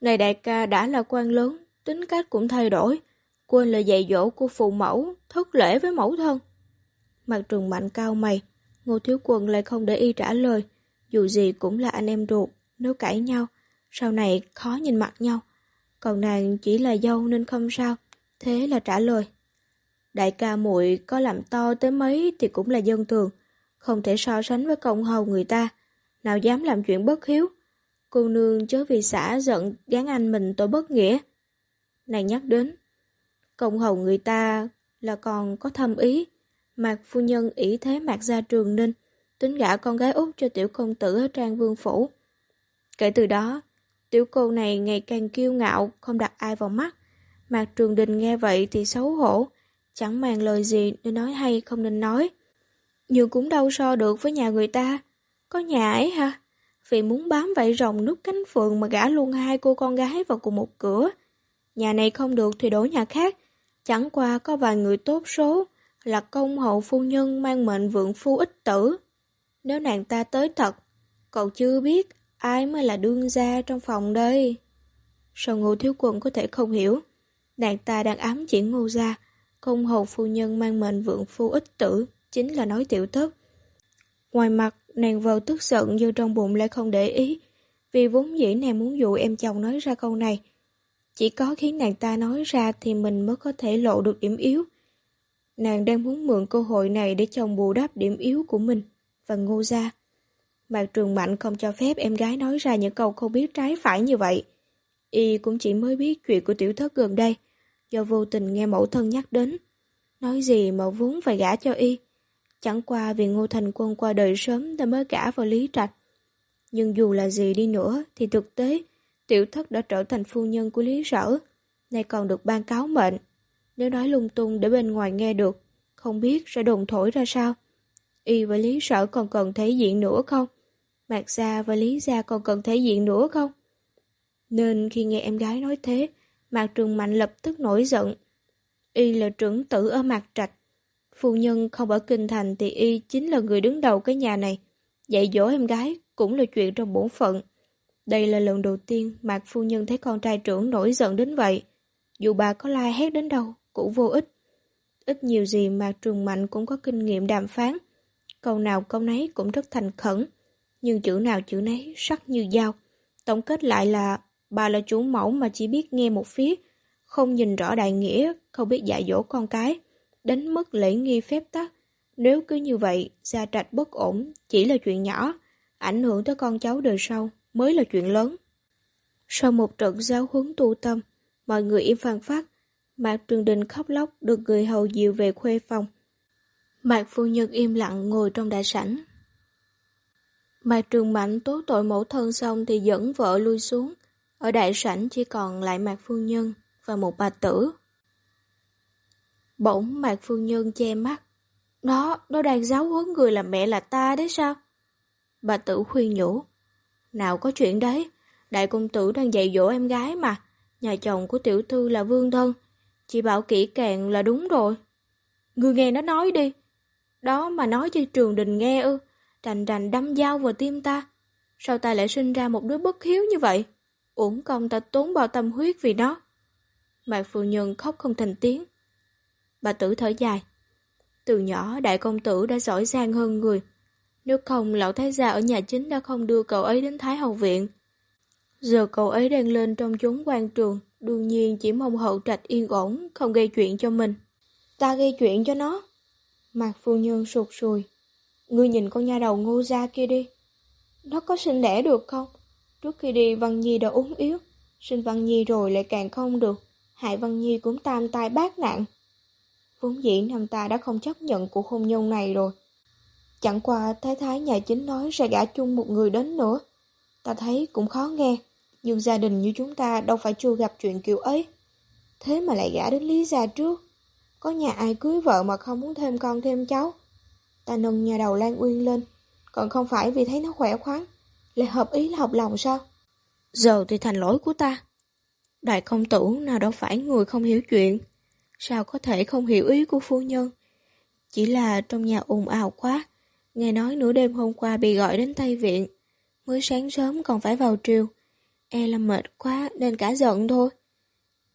Này đại ca đã là quan lớn, tính cách cũng thay đổi. Quên lời dạy dỗ của phụ mẫu, thất lễ với mẫu thân. mặt Trường Mạnh cao mày, Ngô Thiếu Quân lại không để y trả lời. Dù gì cũng là anh em ruột, nếu cãi nhau, sau này khó nhìn mặt nhau. Còn nàng chỉ là dâu nên không sao, thế là trả lời. Đại ca muội có làm to tới mấy thì cũng là dân thường, không thể so sánh với công hầu người ta, nào dám làm chuyện bất hiếu. Cô nương chớ vì xã giận gán anh mình tội bất nghĩa. Nàng nhắc đến, công hầu người ta là còn có thâm ý, Mạc phu nhân ý thế Mạc gia trường ninh, tính gả con gái út cho tiểu công tử ở Trang Vương Phủ. Kể từ đó, tiểu cô này ngày càng kiêu ngạo, không đặt ai vào mắt. Mạc Trường Đình nghe vậy thì xấu hổ, chẳng màng lời gì nên nói hay không nên nói. Nhưng cũng đâu so được với nhà người ta. Có nhà ấy ha? Vì muốn bám vậy rồng nút cánh phượng mà gả luôn hai cô con gái vào cùng một cửa. Nhà này không được thì đổi nhà khác. Chẳng qua có vài người tốt số là công hậu phu nhân mang mệnh vượng phu ích tử. Nếu nàng ta tới thật, cậu chưa biết ai mới là đương gia trong phòng đây. Sao ngô thiếu quân có thể không hiểu? Nàng ta đang ám chỉ ngô gia, công hậu phu nhân mang mệnh vượng phu ích tử, chính là nói tiểu thất. Ngoài mặt, nàng vờ tức giận nhưng trong bụng lại không để ý, vì vốn dĩ nàng muốn dụ em chồng nói ra câu này. Chỉ có khiến nàng ta nói ra thì mình mới có thể lộ được điểm yếu. Nàng đang muốn mượn cơ hội này để chồng bù đắp điểm yếu của mình và ngô ra Mạc Trường Mạnh không cho phép em gái nói ra những câu không biết trái phải như vậy. Y cũng chỉ mới biết chuyện của tiểu thất gần đây, do vô tình nghe mẫu thân nhắc đến. Nói gì mà vốn phải gả cho Y. Chẳng qua vì Ngô Thành Quân qua đời sớm nên mới gả vào Lý Trạch. Nhưng dù là gì đi nữa thì thực tế, tiểu thất đã trở thành phu nhân của Lý Sở, nay còn được ban cáo mệnh. Nếu nói lung tung để bên ngoài nghe được, không biết sẽ đồn thổi ra sao. Y và Lý Sở còn cần thể diện nữa không? Mạc Gia và Lý Gia còn cần thể diện nữa không? Nên khi nghe em gái nói thế, Mạc Trường Mạnh lập tức nổi giận. Y là trưởng tử ở Mạc Trạch. Phu nhân không ở Kinh Thành thì Y chính là người đứng đầu cái nhà này. Dạy dỗ em gái cũng là chuyện trong bổn phận. Đây là lần đầu tiên Mạc Phu Nhân thấy con trai trưởng nổi giận đến vậy. Dù bà có la hét đến đâu, cũng vô ích. Ít nhiều gì Mạc Trường Mạnh cũng có kinh nghiệm đàm phán. Câu nào câu nấy cũng rất thành khẩn. Nhưng chữ nào chữ nấy sắc như dao. Tổng kết lại là bà là chủ mẫu mà chỉ biết nghe một phía, không nhìn rõ đại nghĩa, không biết dạy dỗ con cái, đánh mất lễ nghi phép tắc. Nếu cứ như vậy, gia trạch bất ổn chỉ là chuyện nhỏ, ảnh hưởng tới con cháu đời sau mới là chuyện lớn. Sau một trận giáo huấn tu tâm, mọi người im phàn phát, Mạc Trường Đình khóc lóc được người hầu dìu về khuê phòng. Mạc Phu Nhân im lặng ngồi trong đại sảnh. Mạc Trường Mạnh tố tội mẫu thân xong thì dẫn vợ lui xuống. Ở đại sảnh chỉ còn lại Mạc Phu Nhân và một bà tử. Bỗng Mạc Phu Nhân che mắt. Nó, nó đang giáo huấn người là mẹ là ta đấy sao? Bà tử khuyên nhủ. Nào có chuyện đấy, đại công tử đang dạy dỗ em gái mà. Nhà chồng của tiểu thư là vương thân. Chị bảo kỹ càng là đúng rồi. Người nghe nó nói đi. Đó mà nói cho trường đình nghe ư. Rành rành đâm dao vào tim ta. Sao ta lại sinh ra một đứa bất hiếu như vậy? Uổng công ta tốn bao tâm huyết vì nó. Mạc phu nhân khóc không thành tiếng. Bà tử thở dài. Từ nhỏ đại công tử đã giỏi giang hơn người. Nếu không lão thái gia ở nhà chính đã không đưa cậu ấy đến Thái Hậu Viện. Giờ cậu ấy đang lên trong chốn quan trường, đương nhiên chỉ mong hậu trạch yên ổn, không gây chuyện cho mình. Ta gây chuyện cho nó. Mạc phu nhân sụt sùi. Ngươi nhìn con nha đầu ngô ra kia đi. Nó có sinh đẻ được không? Trước khi đi Văn Nhi đã ốm yếu, sinh Văn Nhi rồi lại càng không được. Hại Văn Nhi cũng tam tai bát nạn. Vốn dĩ nam ta đã không chấp nhận cuộc hôn nhân này rồi. Chẳng qua thái thái nhà chính nói sẽ gả chung một người đến nữa. Ta thấy cũng khó nghe, nhưng gia đình như chúng ta đâu phải chưa gặp chuyện kiểu ấy. Thế mà lại gả đến Lý Gia trước. Có nhà ai cưới vợ mà không muốn thêm con thêm cháu. Ta nâng nhà đầu Lan Uyên lên, còn không phải vì thấy nó khỏe khoắn, lại hợp ý là hợp lòng sao? Giờ thì thành lỗi của ta. Đại công tử nào đâu phải người không hiểu chuyện. Sao có thể không hiểu ý của phu nhân? Chỉ là trong nhà ồn ào quá. Nghe nói nửa đêm hôm qua bị gọi đến Tây Viện. Mới sáng sớm còn phải vào triều. E là mệt quá nên cả giận thôi.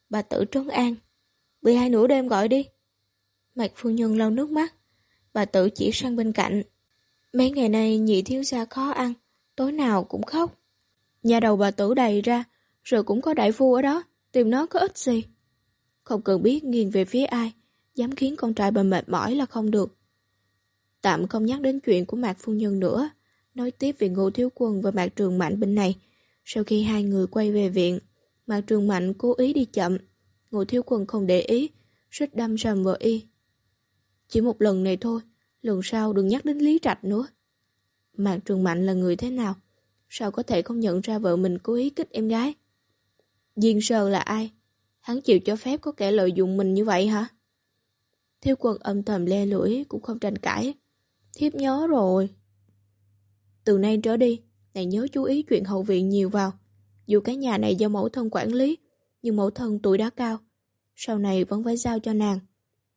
Bà tử trấn an. Bị hai nửa đêm gọi đi. Mạch phu nhân lau nước mắt. Bà tử chỉ sang bên cạnh. Mấy ngày nay nhị thiếu gia khó ăn. Tối nào cũng khóc. Nhà đầu bà tử đầy ra. Rồi cũng có đại phu ở đó. Tìm nó có ích gì. Không cần biết nghiêng về phía ai. Dám khiến con trai bà mệt mỏi là không được. Tạm không nhắc đến chuyện của Mạc Phu Nhân nữa. Nói tiếp về Ngô Thiếu Quân và Mạc Trường Mạnh bên này. Sau khi hai người quay về viện, Mạc Trường Mạnh cố ý đi chậm. Ngô Thiếu Quân không để ý, suýt đâm sầm vợ y. Chỉ một lần này thôi, lần sau đừng nhắc đến Lý Trạch nữa. Mạc Trường Mạnh là người thế nào? Sao có thể không nhận ra vợ mình cố ý kích em gái? Diên Sơ là ai? Hắn chịu cho phép có kẻ lợi dụng mình như vậy hả? Thiếu quân âm thầm le lưỡi cũng không tranh cãi. Thiếp nhớ rồi. Từ nay trở đi, nàng nhớ chú ý chuyện hậu viện nhiều vào. Dù cái nhà này do mẫu thân quản lý, nhưng mẫu thân tuổi đã cao. Sau này vẫn phải giao cho nàng.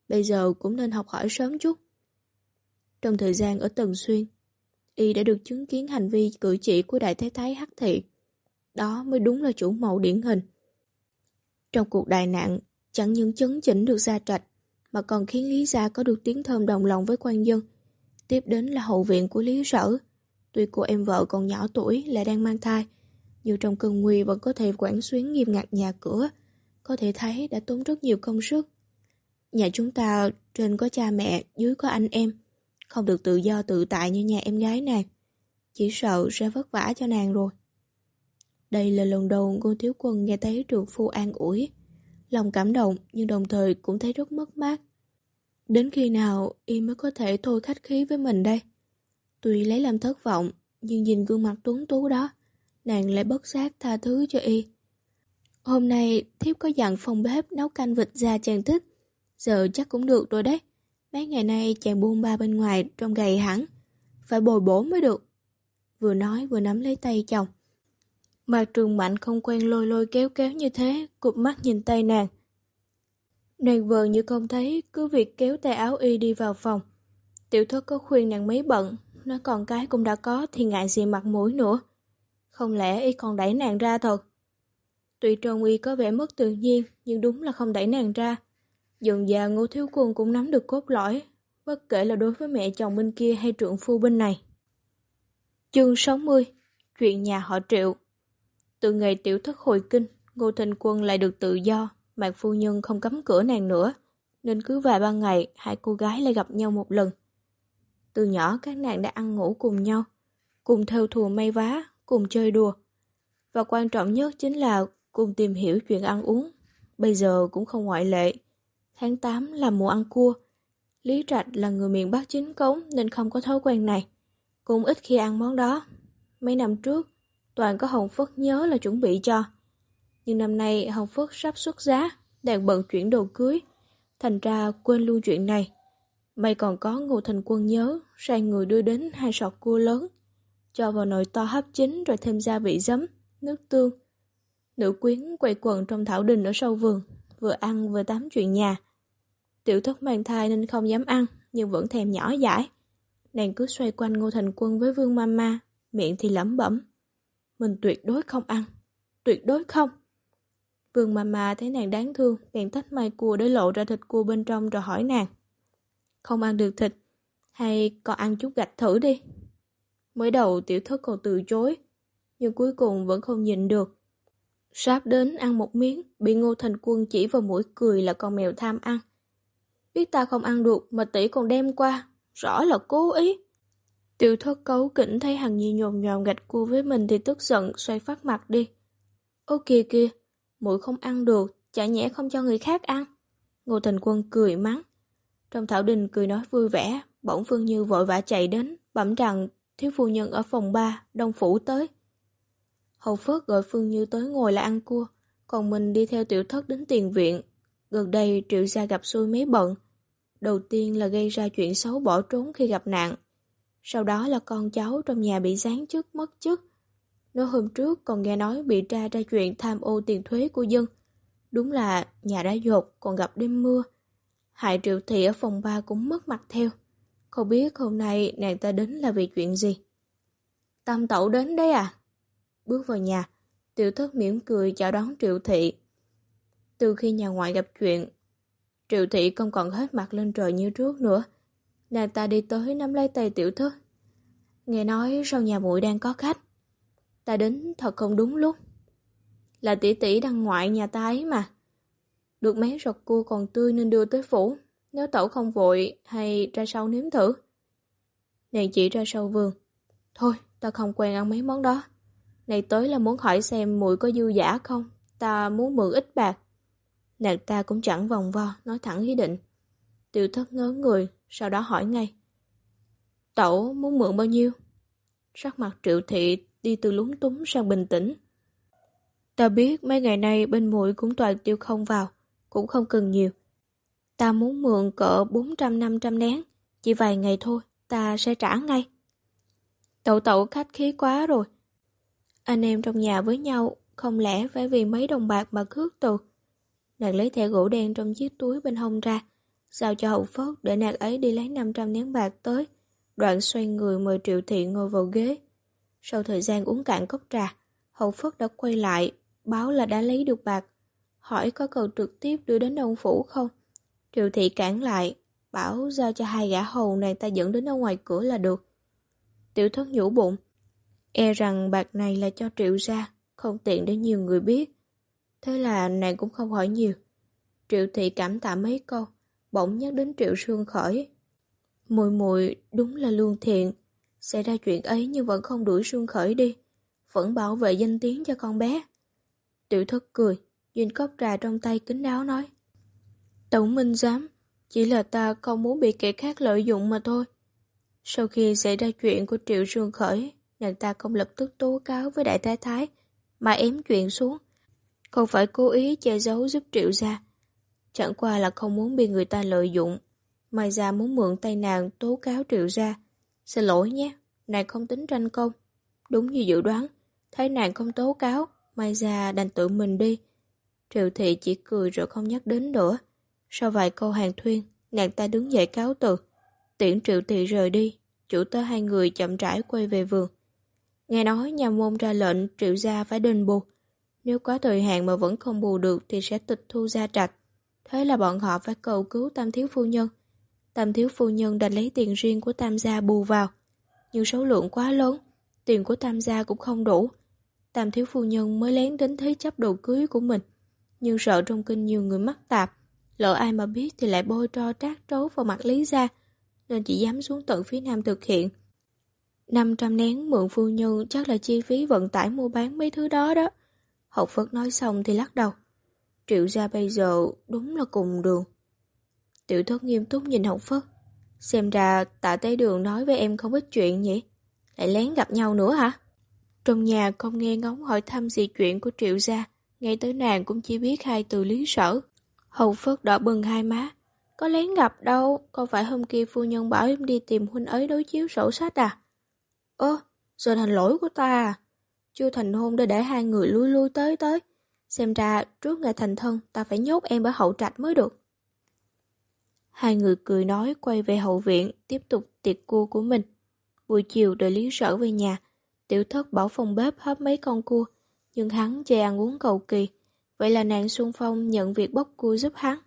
Bây giờ cũng nên học hỏi sớm chút. Trong thời gian ở Tần Xuyên, y đã được chứng kiến hành vi cử chỉ của đại thế thái Hắc Thị. Đó mới đúng là chủ mẫu điển hình. Trong cuộc đại nạn, chẳng những chấn chỉnh được gia trạch, mà còn khiến Lý Gia có được tiếng thơm đồng lòng với quan dân. Tiếp đến là hậu viện của Lý Sở. Tuy cô em vợ còn nhỏ tuổi lại đang mang thai, nhưng trong cơn nguy vẫn có thể quản xuyến nghiêm ngặt nhà cửa, có thể thấy đã tốn rất nhiều công sức. Nhà chúng ta trên có cha mẹ, dưới có anh em, không được tự do tự tại như nhà em gái nàng. Chỉ sợ sẽ vất vả cho nàng rồi. Đây là lần đầu cô thiếu quân nghe thấy trường phu an ủi. Lòng cảm động nhưng đồng thời cũng thấy rất mất mát. Đến khi nào y mới có thể thôi khách khí với mình đây? Tuy lấy làm thất vọng, nhưng nhìn gương mặt tuấn tú đó, nàng lại bất giác tha thứ cho y. Hôm nay thiếp có dặn phòng bếp nấu canh vịt ra chàng thích. Giờ chắc cũng được rồi đấy. Mấy ngày nay chàng buông ba bên ngoài trong gầy hẳn. Phải bồi bổ mới được. Vừa nói vừa nắm lấy tay chồng. Mà trường mạnh không quen lôi lôi kéo kéo như thế, cụp mắt nhìn tay nàng. Nàng vờ như không thấy, cứ việc kéo tay áo y đi vào phòng. Tiểu thất có khuyên nàng mấy bận, nói còn cái cũng đã có thì ngại gì mặt mũi nữa. Không lẽ y còn đẩy nàng ra thật? Tuy trông y có vẻ mất tự nhiên, nhưng đúng là không đẩy nàng ra. Dần già ngô thiếu quân cũng nắm được cốt lõi, bất kể là đối với mẹ chồng bên kia hay trượng phu bên này. Chương 60 Chuyện nhà họ triệu từ ngày tiểu thất hồi kinh, Ngô Thành Quân lại được tự do, Mạc Phu Nhân không cấm cửa nàng nữa, nên cứ vài ba ngày hai cô gái lại gặp nhau một lần. Từ nhỏ các nàng đã ăn ngủ cùng nhau, cùng theo thùa may vá, cùng chơi đùa. Và quan trọng nhất chính là cùng tìm hiểu chuyện ăn uống. bây giờ cũng không ngoại lệ. Tháng 8 là mùa ăn cua. Lý Trạch là người miền Bắc chính cống nên không có thói quen này. Cũng ít khi ăn món đó. Mấy năm trước, Toàn có Hồng Phất nhớ là chuẩn bị cho. Nhưng năm nay Hồng Phất sắp xuất giá, đang bận chuyển đồ cưới. Thành ra quên luôn chuyện này. May còn có Ngô Thành Quân nhớ, sai người đưa đến hai sọt cua lớn. Cho vào nồi to hấp chín rồi thêm gia vị giấm, nước tương. Nữ quyến quay quần trong thảo đình ở sau vườn, vừa ăn vừa tám chuyện nhà. Tiểu thất mang thai nên không dám ăn, nhưng vẫn thèm nhỏ dãi. Nàng cứ xoay quanh Ngô Thành Quân với Vương Mama, miệng thì lẩm bẩm. Mình tuyệt đối không ăn, tuyệt đối không. Vương Mama thấy nàng đáng thương, bèn tách mai cua để lộ ra thịt cua bên trong rồi hỏi nàng. Không ăn được thịt, hay còn ăn chút gạch thử đi. Mới đầu tiểu thất còn từ chối, nhưng cuối cùng vẫn không nhịn được. Sắp đến ăn một miếng, bị ngô thành quân chỉ vào mũi cười là con mèo tham ăn. Biết ta không ăn được mà tỷ còn đem qua, rõ là cố ý. Tiểu thất cấu kỉnh thấy Hằng Nhi nhồm nhòm gạch cua với mình thì tức giận xoay phát mặt đi. Ô kìa kìa, mũi không ăn được, chả nhẽ không cho người khác ăn. Ngô Thành Quân cười mắng. Trong Thảo Đình cười nói vui vẻ, bỗng Phương Như vội vã chạy đến, bẩm rằng thiếu phu nhân ở phòng 3, đông phủ tới. Hậu Phước gọi Phương Như tới ngồi là ăn cua, còn mình đi theo tiểu thất đến tiền viện. Gần đây triệu gia gặp xui mấy bận. Đầu tiên là gây ra chuyện xấu bỏ trốn khi gặp nạn. Sau đó là con cháu trong nhà bị giáng chức mất chức. Nó hôm trước còn nghe nói bị tra ra chuyện tham ô tiền thuế của dân. Đúng là nhà đã dột còn gặp đêm mưa. Hại triệu thị ở phòng ba cũng mất mặt theo. Không biết hôm nay nàng ta đến là vì chuyện gì. Tam tẩu đến đấy à? Bước vào nhà, tiểu thất mỉm cười chào đón triệu thị. Từ khi nhà ngoại gặp chuyện, triệu thị không còn hết mặt lên trời như trước nữa. Nàng ta đi tới nắm lấy tay tiểu thất. Nghe nói sau nhà muội đang có khách. Ta đến thật không đúng lúc. Là tỷ tỷ đang ngoại nhà ta ấy mà. Được mấy rọt cua còn tươi nên đưa tới phủ. Nếu tẩu không vội hay ra sau nếm thử. Nàng chỉ ra sau vườn. Thôi, ta không quen ăn mấy món đó. Này tới là muốn hỏi xem muội có dư giả không? Ta muốn mượn ít bạc. Nàng ta cũng chẳng vòng vo, nói thẳng ý định. Tiểu thất ngớ người, sau đó hỏi ngay. Tẩu muốn mượn bao nhiêu? Sắc mặt triệu thị đi từ lúng túng sang bình tĩnh. Ta biết mấy ngày nay bên mũi cũng toàn tiêu không vào, cũng không cần nhiều. Ta muốn mượn cỡ 400-500 nén, chỉ vài ngày thôi, ta sẽ trả ngay. Tẩu tẩu khách khí quá rồi. Anh em trong nhà với nhau, không lẽ phải vì mấy đồng bạc mà cướp tù. Nàng lấy thẻ gỗ đen trong chiếc túi bên hông ra, giao cho hậu phất để nàng ấy đi lấy 500 nén bạc tới. Đoạn xoay người mời Triệu Thị ngồi vào ghế. Sau thời gian uống cạn cốc trà, hậu phất đã quay lại, báo là đã lấy được bạc. Hỏi có cầu trực tiếp đưa đến ông phủ không? Triệu Thị cản lại, bảo giao cho hai gã hầu nàng ta dẫn đến ở ngoài cửa là được. Tiểu thất nhủ bụng, e rằng bạc này là cho Triệu ra, không tiện để nhiều người biết. Thế là nàng cũng không hỏi nhiều. Triệu Thị cảm tạ mấy câu, bỗng nhắc đến Triệu Sương Khởi. Mùi mùi đúng là lương thiện, xảy ra chuyện ấy nhưng vẫn không đuổi Sương Khởi đi, vẫn bảo vệ danh tiếng cho con bé. Tiểu thất cười, nhìn cốc trà trong tay kính đáo nói. Tổng minh dám, chỉ là ta không muốn bị kẻ khác lợi dụng mà thôi. Sau khi xảy ra chuyện của Triệu Sương Khởi, nàng ta không lập tức tố cáo với đại thái thái, mà ém chuyện xuống. Không phải cố ý che giấu giúp Triệu ra, chẳng qua là không muốn bị người ta lợi dụng. Mai ra muốn mượn tay nàng tố cáo Triệu ra. Xin lỗi nhé, nàng không tính tranh công. Đúng như dự đoán, thấy nàng không tố cáo, Mai ra đành tự mình đi. Triệu thị chỉ cười rồi không nhắc đến nữa. Sau vài câu hàng thuyên, nàng ta đứng dậy cáo từ. Tiễn triệu thị rời đi, chủ tớ hai người chậm rãi quay về vườn. Nghe nói nhà môn ra lệnh triệu gia phải đền bù. Nếu quá thời hạn mà vẫn không bù được thì sẽ tịch thu gia trạch. Thế là bọn họ phải cầu cứu tam thiếu phu nhân. Tam thiếu phu nhân đành lấy tiền riêng của tam gia bù vào. Nhưng số lượng quá lớn, tiền của tam gia cũng không đủ. Tam thiếu phu nhân mới lén đến thế chấp đồ cưới của mình. Nhưng sợ trong kinh nhiều người mắc tạp, lỡ ai mà biết thì lại bôi tro trát trấu vào mặt Lý gia, nên chỉ dám xuống tận phía nam thực hiện. 500 nén mượn phu nhân chắc là chi phí vận tải mua bán mấy thứ đó đó. Hậu Phật nói xong thì lắc đầu. Triệu gia bây giờ đúng là cùng đường. Tiểu thất nghiêm túc nhìn Hồng Phất. Xem ra tạ tế đường nói với em không ít chuyện nhỉ? Lại lén gặp nhau nữa hả? Trong nhà không nghe ngóng hỏi thăm gì chuyện của Triệu gia, ngay tới nàng cũng chỉ biết hai từ lý sở. Hồng Phất đỏ bừng hai má. Có lén gặp đâu, không phải hôm kia phu nhân bảo em đi tìm huynh ấy đối chiếu sổ sách à? Ơ, giờ thành lỗi của ta à? Chưa thành hôn đã để hai người lui lui tới tới. Xem ra trước ngày thành thân ta phải nhốt em ở hậu trạch mới được. Hai người cười nói quay về hậu viện tiếp tục tiệc cua của mình. Buổi chiều đợi Lý Sở về nhà, tiểu thất bảo phòng bếp hấp mấy con cua, nhưng hắn chê ăn uống cầu kỳ. Vậy là nàng Xuân Phong nhận việc bóc cua giúp hắn.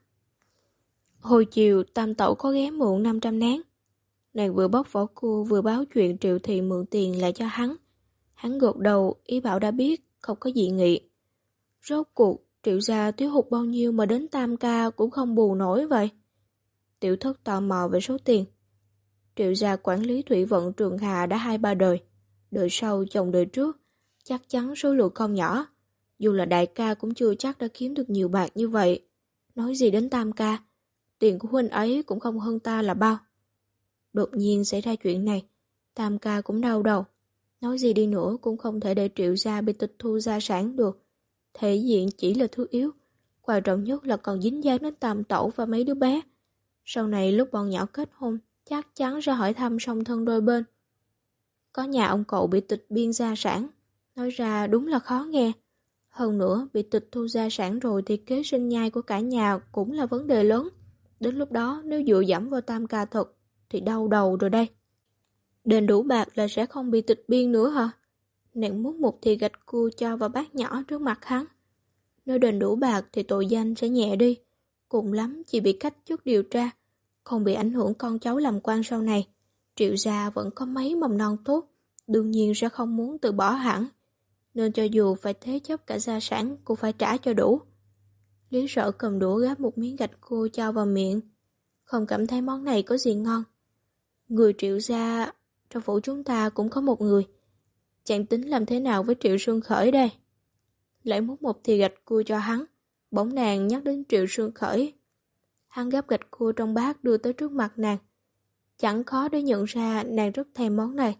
Hồi chiều, tam tẩu có ghé mượn 500 nén. Nàng vừa bóc vỏ cua vừa báo chuyện triệu thị mượn tiền lại cho hắn. Hắn gột đầu, ý bảo đã biết, không có gì nghị. Rốt cuộc, triệu gia thiếu hụt bao nhiêu mà đến tam ca cũng không bù nổi vậy? Tiểu thất tò mò về số tiền. Triệu gia quản lý thủy vận trường hà đã hai ba đời. Đời sau chồng đời trước, chắc chắn số lượng không nhỏ. Dù là đại ca cũng chưa chắc đã kiếm được nhiều bạc như vậy. Nói gì đến tam ca, tiền của huynh ấy cũng không hơn ta là bao. Đột nhiên xảy ra chuyện này, tam ca cũng đau đầu. Nói gì đi nữa cũng không thể để triệu gia bị tịch thu gia sản được. Thể diện chỉ là thứ yếu, quan trọng nhất là còn dính dáng đến tam tẩu và mấy đứa bé. Sau này lúc bọn nhỏ kết hôn, chắc chắn sẽ hỏi thăm song thân đôi bên. Có nhà ông cậu bị tịch biên gia sản, nói ra đúng là khó nghe. Hơn nữa, bị tịch thu gia sản rồi thì kế sinh nhai của cả nhà cũng là vấn đề lớn. Đến lúc đó, nếu dựa dẫm vào tam ca thật, thì đau đầu rồi đây. Đền đủ bạc là sẽ không bị tịch biên nữa hả? Nàng múc một thì gạch cua cho vào bát nhỏ trước mặt hắn. Nếu đền đủ bạc thì tội danh sẽ nhẹ đi. Cùng lắm chỉ bị cách chức điều tra, không bị ảnh hưởng con cháu làm quan sau này. Triệu gia vẫn có mấy mầm non tốt, đương nhiên sẽ không muốn từ bỏ hẳn. Nên cho dù phải thế chấp cả gia sản cũng phải trả cho đủ. Lý sợ cầm đũa gắp một miếng gạch cua cho vào miệng. Không cảm thấy món này có gì ngon. Người triệu gia trong phủ chúng ta cũng có một người. Chàng tính làm thế nào với Triệu Xuân Khởi đây? lấy múc một thì gạch cua cho hắn. Bỗng nàng nhắc đến Triệu Xuân Khởi. Hắn gắp gạch cua trong bát đưa tới trước mặt nàng. Chẳng khó để nhận ra nàng rất thèm món này.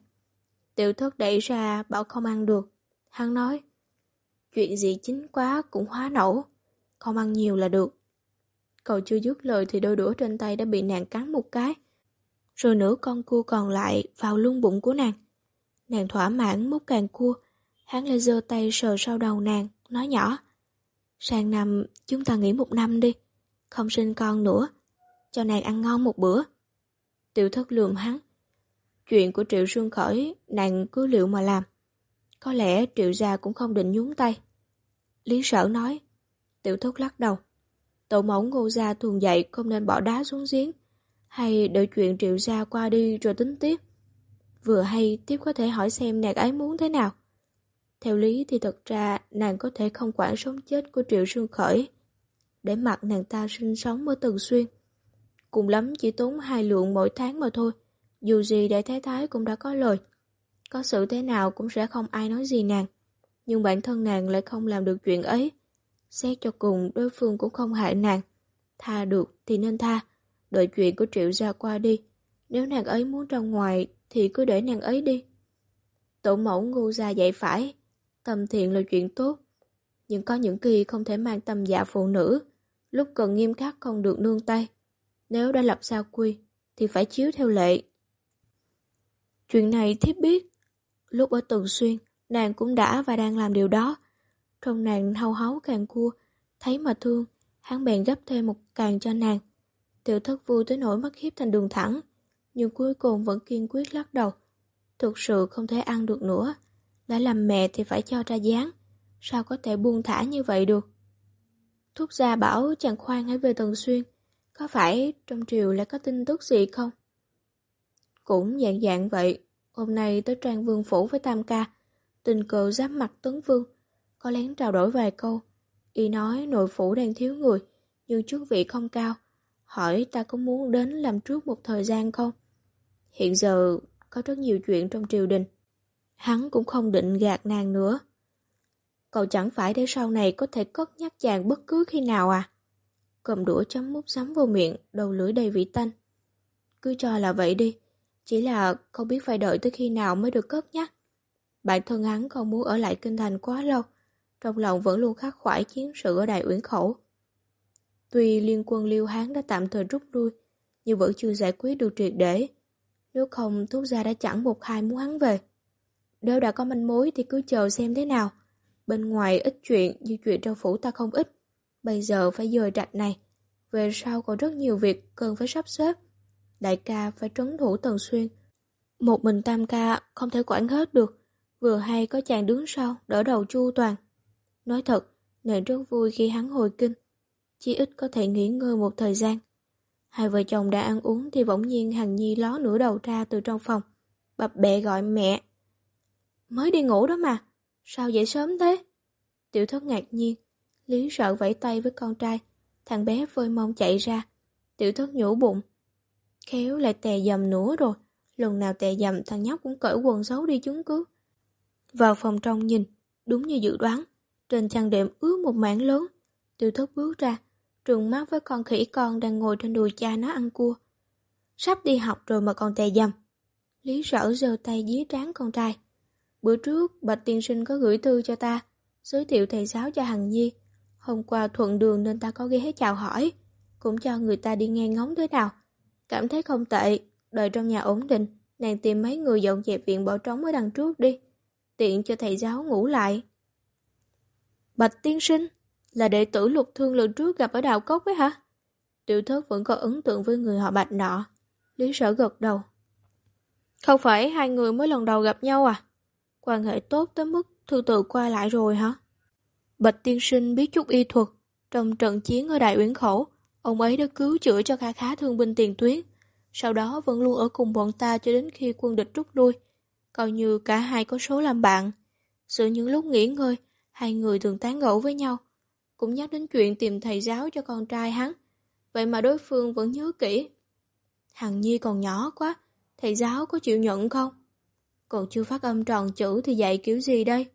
Tiểu thất đẩy ra bảo không ăn được. Hắn nói, chuyện gì chính quá cũng hóa nổ. Không ăn nhiều là được. Cậu chưa dứt lời thì đôi đũa trên tay đã bị nàng cắn một cái rồi nửa con cua còn lại vào luôn bụng của nàng. Nàng thỏa mãn múc càng cua, hắn lại giơ tay sờ sau đầu nàng, nói nhỏ. Sang năm chúng ta nghỉ một năm đi, không sinh con nữa, cho nàng ăn ngon một bữa. Tiểu thất lườm hắn. Chuyện của Triệu Sương Khởi, nàng cứ liệu mà làm. Có lẽ Triệu gia cũng không định nhúng tay. Lý sở nói, tiểu thất lắc đầu. Tổ mẫu ngô gia thường dạy không nên bỏ đá xuống giếng, hay đợi chuyện triệu gia qua đi rồi tính tiếp. Vừa hay tiếp có thể hỏi xem nàng ấy muốn thế nào. Theo lý thì thật ra nàng có thể không quản sống chết của triệu sương khởi. Để mặc nàng ta sinh sống ở Tần Xuyên. Cùng lắm chỉ tốn hai lượng mỗi tháng mà thôi. Dù gì đại thái thái cũng đã có lời. Có sự thế nào cũng sẽ không ai nói gì nàng. Nhưng bản thân nàng lại không làm được chuyện ấy. Xét cho cùng, đối phương cũng không hại nàng. Tha được thì nên tha, đợi chuyện của Triệu Gia qua đi. Nếu nàng ấy muốn ra ngoài thì cứ để nàng ấy đi. Tổ mẫu ngu ra dạy phải, tâm thiện là chuyện tốt. Nhưng có những kỳ không thể mang tâm dạ phụ nữ, lúc cần nghiêm khắc không được nương tay. Nếu đã lập sao quy, thì phải chiếu theo lệ. Chuyện này thiếp biết. Lúc ở Tần Xuyên, nàng cũng đã và đang làm điều đó. Trong nàng hâu háu càng cua, thấy mà thương, hắn bèn gấp thêm một càng cho nàng. Tiểu thất vui tới nỗi mất hiếp thành đường thẳng, nhưng cuối cùng vẫn kiên quyết lắc đầu. Thực sự không thể ăn được nữa. Đã làm mẹ thì phải cho ra dáng. Sao có thể buông thả như vậy được? Thúc gia bảo chàng khoan hãy về Tần Xuyên. Có phải trong triều lại có tin tức gì không? Cũng dạng dạng vậy. Hôm nay tới Trang Vương Phủ với Tam Ca. Tình cờ giáp mặt Tuấn Vương. Có lén trao đổi vài câu. Y nói nội phủ đang thiếu người, nhưng chức vị không cao hỏi ta có muốn đến làm trước một thời gian không? Hiện giờ có rất nhiều chuyện trong triều đình. Hắn cũng không định gạt nàng nữa. cậu chẳng phải để sau này có thể cất nhắc chàng bất cứ khi nào à? Cầm đũa chấm mút sắm vô miệng, đầu lưỡi đầy vị tanh. Cứ cho là vậy đi, chỉ là không biết phải đợi tới khi nào mới được cất nhắc. Bản thân hắn không muốn ở lại kinh thành quá lâu, trong lòng vẫn luôn khắc khoải chiến sự ở Đại Uyển Khẩu. Tuy liên quân Liêu Hán đã tạm thời rút lui, nhưng vẫn chưa giải quyết được triệt để. Nếu không, thuốc gia đã chẳng một hai muốn hắn về. Nếu đã có manh mối thì cứ chờ xem thế nào. Bên ngoài ít chuyện, như chuyện trong phủ ta không ít. Bây giờ phải dời trạch này. Về sau còn rất nhiều việc cần phải sắp xếp. Đại ca phải trấn thủ tần xuyên. Một mình tam ca không thể quản hết được. Vừa hay có chàng đứng sau, đỡ đầu chu toàn. Nói thật, nàng rất vui khi hắn hồi kinh. Chỉ ít có thể nghỉ ngơi một thời gian. Hai vợ chồng đã ăn uống thì bỗng nhiên Hằng Nhi ló nửa đầu ra từ trong phòng. Bập bẹ gọi mẹ. Mới đi ngủ đó mà, sao dậy sớm thế? Tiểu thất ngạc nhiên, Lý sợ vẫy tay với con trai, thằng bé vơi mông chạy ra. Tiểu thất nhủ bụng. Khéo lại tè dầm nữa rồi, lần nào tè dầm thằng nhóc cũng cởi quần xấu đi chứng cứ. Vào phòng trong nhìn, đúng như dự đoán, trên chăn đệm ướt một mảng lớn. Tiểu thất bước ra, trừng mắt với con khỉ con đang ngồi trên đùi cha nó ăn cua. Sắp đi học rồi mà còn tè dầm. Lý sở giơ tay dí trán con trai. Bữa trước, Bạch Tiên Sinh có gửi thư cho ta, giới thiệu thầy giáo cho Hằng Nhi. Hôm qua thuận đường nên ta có ghé chào hỏi, cũng cho người ta đi nghe ngóng thế nào. Cảm thấy không tệ, đợi trong nhà ổn định, nàng tìm mấy người dọn dẹp viện bỏ trống ở đằng trước đi. Tiện cho thầy giáo ngủ lại. Bạch Tiên Sinh, là đệ tử lục thương lần trước gặp ở đào cốc ấy hả? Tiểu thất vẫn có ấn tượng với người họ bạch nọ. Lý sở gật đầu. Không phải hai người mới lần đầu gặp nhau à? Quan hệ tốt tới mức thư tự qua lại rồi hả? Bạch tiên sinh biết chút y thuật. Trong trận chiến ở Đại Uyển Khẩu, ông ấy đã cứu chữa cho khá khá thương binh tiền tuyến. Sau đó vẫn luôn ở cùng bọn ta cho đến khi quân địch rút lui. Coi như cả hai có số làm bạn. Giữa những lúc nghỉ ngơi, hai người thường tán gẫu với nhau. Cũng nhắc đến chuyện tìm thầy giáo cho con trai hắn. Vậy mà đối phương vẫn nhớ kỹ. Hằng Nhi còn nhỏ quá, thầy giáo có chịu nhận không? Còn chưa phát âm tròn chữ thì dạy kiểu gì đây?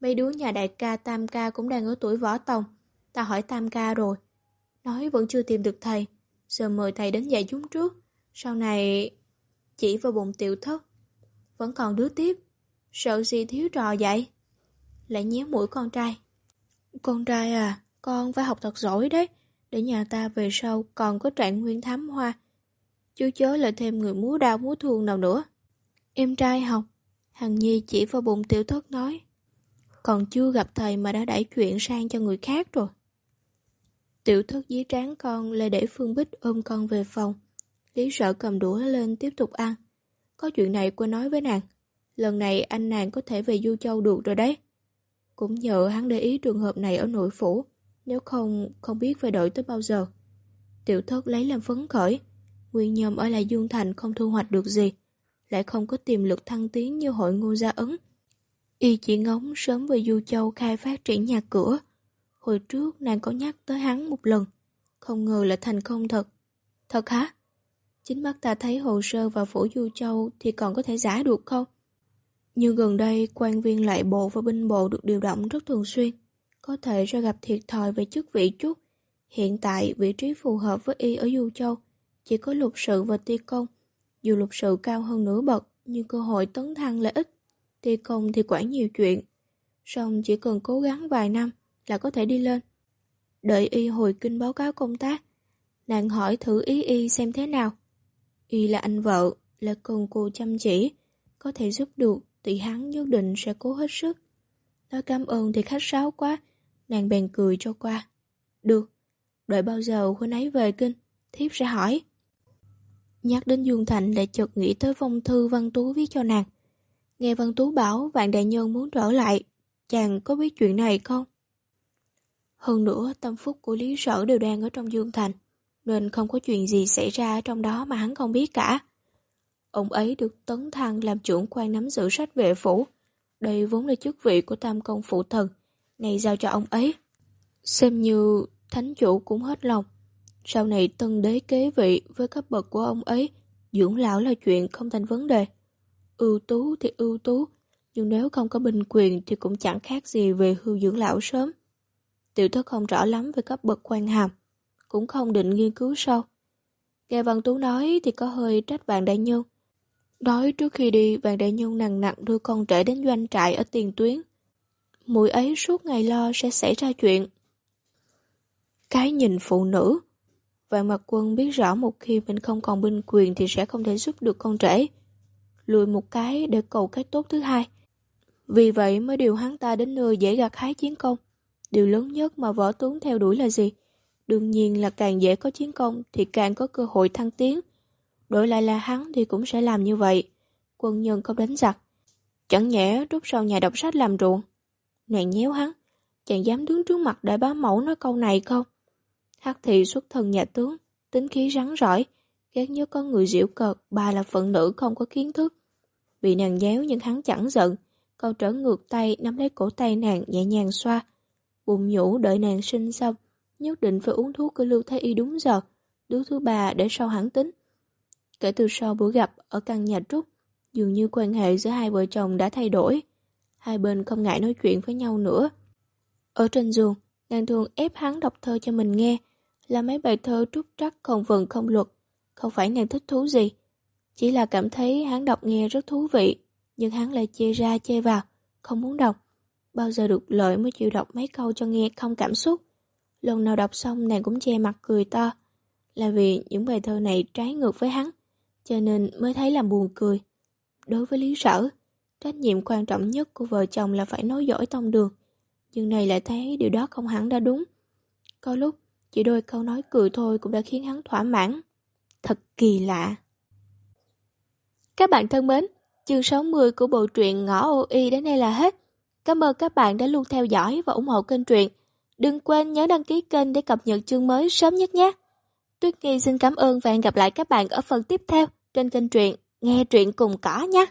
Mấy đứa nhà đại ca tam ca cũng đang ở tuổi võ tòng. Ta hỏi tam ca rồi. Nói vẫn chưa tìm được thầy. Giờ mời thầy đến dạy chúng trước. Sau này... Chỉ vào bụng tiểu thất. Vẫn còn đứa tiếp. Sợ gì thiếu trò vậy? Lại nhé mũi con trai. Con trai à, con phải học thật giỏi đấy. Để nhà ta về sau còn có trạng nguyên thám hoa. Chứ chớ lại thêm người múa đau múa thương nào nữa. Em trai học. Hằng Nhi chỉ vào bụng tiểu thất nói. Còn chưa gặp thầy mà đã đẩy chuyện sang cho người khác rồi. Tiểu thất dí trán con lại để Phương Bích ôm con về phòng. Lý sợ cầm đũa lên tiếp tục ăn. Có chuyện này cô nói với nàng. Lần này anh nàng có thể về Du Châu được rồi đấy. Cũng nhờ hắn để ý trường hợp này ở nội phủ. Nếu không, không biết phải đợi tới bao giờ. Tiểu thất lấy làm phấn khởi. Nguyên nhầm ở lại Dương Thành không thu hoạch được gì lại không có tiềm lực thăng tiến như hội ngô gia ấn. Y chỉ ngóng sớm về Du Châu khai phát triển nhà cửa. Hồi trước nàng có nhắc tới hắn một lần, không ngờ là thành công thật. Thật hả? Chính mắt ta thấy hồ sơ vào phủ Du Châu thì còn có thể giả được không? Nhưng gần đây quan viên lại bộ và binh bộ được điều động rất thường xuyên, có thể sẽ gặp thiệt thòi về chức vị chút. Hiện tại vị trí phù hợp với y ở Du Châu chỉ có lục sự và ti công dù lục sự cao hơn nửa bậc, nhưng cơ hội tấn thăng là ít. Ti công thì quản nhiều chuyện. Xong chỉ cần cố gắng vài năm là có thể đi lên. Đợi y hồi kinh báo cáo công tác. Nàng hỏi thử ý y xem thế nào. Y là anh vợ, là cần cô chăm chỉ. Có thể giúp được thì hắn nhất định sẽ cố hết sức. Nói cảm ơn thì khách sáo quá. Nàng bèn cười cho qua. Được, đợi bao giờ huynh ấy về kinh, thiếp sẽ hỏi. Nhắc đến Dương Thành lại chợt nghĩ tới phong thư Văn Tú viết cho nàng. Nghe Văn Tú bảo Vạn Đại Nhân muốn trở lại, chàng có biết chuyện này không? Hơn nữa, tâm phúc của Lý Sở đều đang ở trong Dương Thành, nên không có chuyện gì xảy ra trong đó mà hắn không biết cả. Ông ấy được tấn thăng làm trưởng quan nắm giữ sách vệ phủ. Đây vốn là chức vị của tam công phụ thần, này giao cho ông ấy. Xem như thánh chủ cũng hết lòng, sau này tân đế kế vị với cấp bậc của ông ấy, dưỡng lão là chuyện không thành vấn đề. Ưu tú thì ưu tú, Nhưng nếu không có binh quyền thì cũng chẳng khác gì về hưu dưỡng lão sớm. Tiểu thất không rõ lắm về cấp bậc quan hàm, cũng không định nghiên cứu sâu. Nghe Văn Tú nói thì có hơi trách bạn Đại Nhân đói trước khi đi, Vàng Đại Nhân nặng nặng đưa con trẻ đến doanh trại ở tiền tuyến. Mũi ấy suốt ngày lo sẽ xảy ra chuyện. Cái nhìn phụ nữ Vạn mặt quân biết rõ một khi mình không còn binh quyền thì sẽ không thể giúp được con trẻ. Lùi một cái để cầu cái tốt thứ hai. Vì vậy mới điều hắn ta đến nơi dễ gặt hái chiến công. Điều lớn nhất mà võ tướng theo đuổi là gì? Đương nhiên là càng dễ có chiến công thì càng có cơ hội thăng tiến. Đổi lại là hắn thì cũng sẽ làm như vậy. Quân nhân không đánh giặc. Chẳng nhẽ rút sau nhà đọc sách làm ruộng. Nàng nhéo hắn. Chàng dám đứng trước mặt đại bá mẫu nói câu này không? Hắc thị xuất thân nhà tướng, tính khí rắn rỏi, ghét nhớ có người diễu cợt, bà là phận nữ không có kiến thức. Bị nàng nhéo nhưng hắn chẳng giận, câu trở ngược tay nắm lấy cổ tay nàng nhẹ nhàng xoa. Bụng nhũ đợi nàng sinh xong, nhất định phải uống thuốc của Lưu Thái Y đúng giờ, đứa thứ ba để sau hắn tính. Kể từ sau buổi gặp ở căn nhà Trúc, dường như quan hệ giữa hai vợ chồng đã thay đổi. Hai bên không ngại nói chuyện với nhau nữa. Ở trên giường, nàng thường ép hắn đọc thơ cho mình nghe, là mấy bài thơ trúc trắc không vần không luật, không phải nàng thích thú gì. Chỉ là cảm thấy hắn đọc nghe rất thú vị, nhưng hắn lại chê ra chê vào, không muốn đọc. Bao giờ được lợi mới chịu đọc mấy câu cho nghe không cảm xúc. Lần nào đọc xong nàng cũng che mặt cười to, là vì những bài thơ này trái ngược với hắn, cho nên mới thấy làm buồn cười. Đối với Lý Sở, trách nhiệm quan trọng nhất của vợ chồng là phải nói giỏi tông đường, nhưng này lại thấy điều đó không hẳn đã đúng. Có lúc, chỉ đôi câu nói cười thôi cũng đã khiến hắn thỏa mãn. Thật kỳ lạ. Các bạn thân mến, chương 60 của bộ truyện Ngõ Ô Y đến đây là hết. Cảm ơn các bạn đã luôn theo dõi và ủng hộ kênh truyện. Đừng quên nhớ đăng ký kênh để cập nhật chương mới sớm nhất nhé. Tuyết Nghi xin cảm ơn và hẹn gặp lại các bạn ở phần tiếp theo trên kênh truyện Nghe truyện cùng cỏ nhé.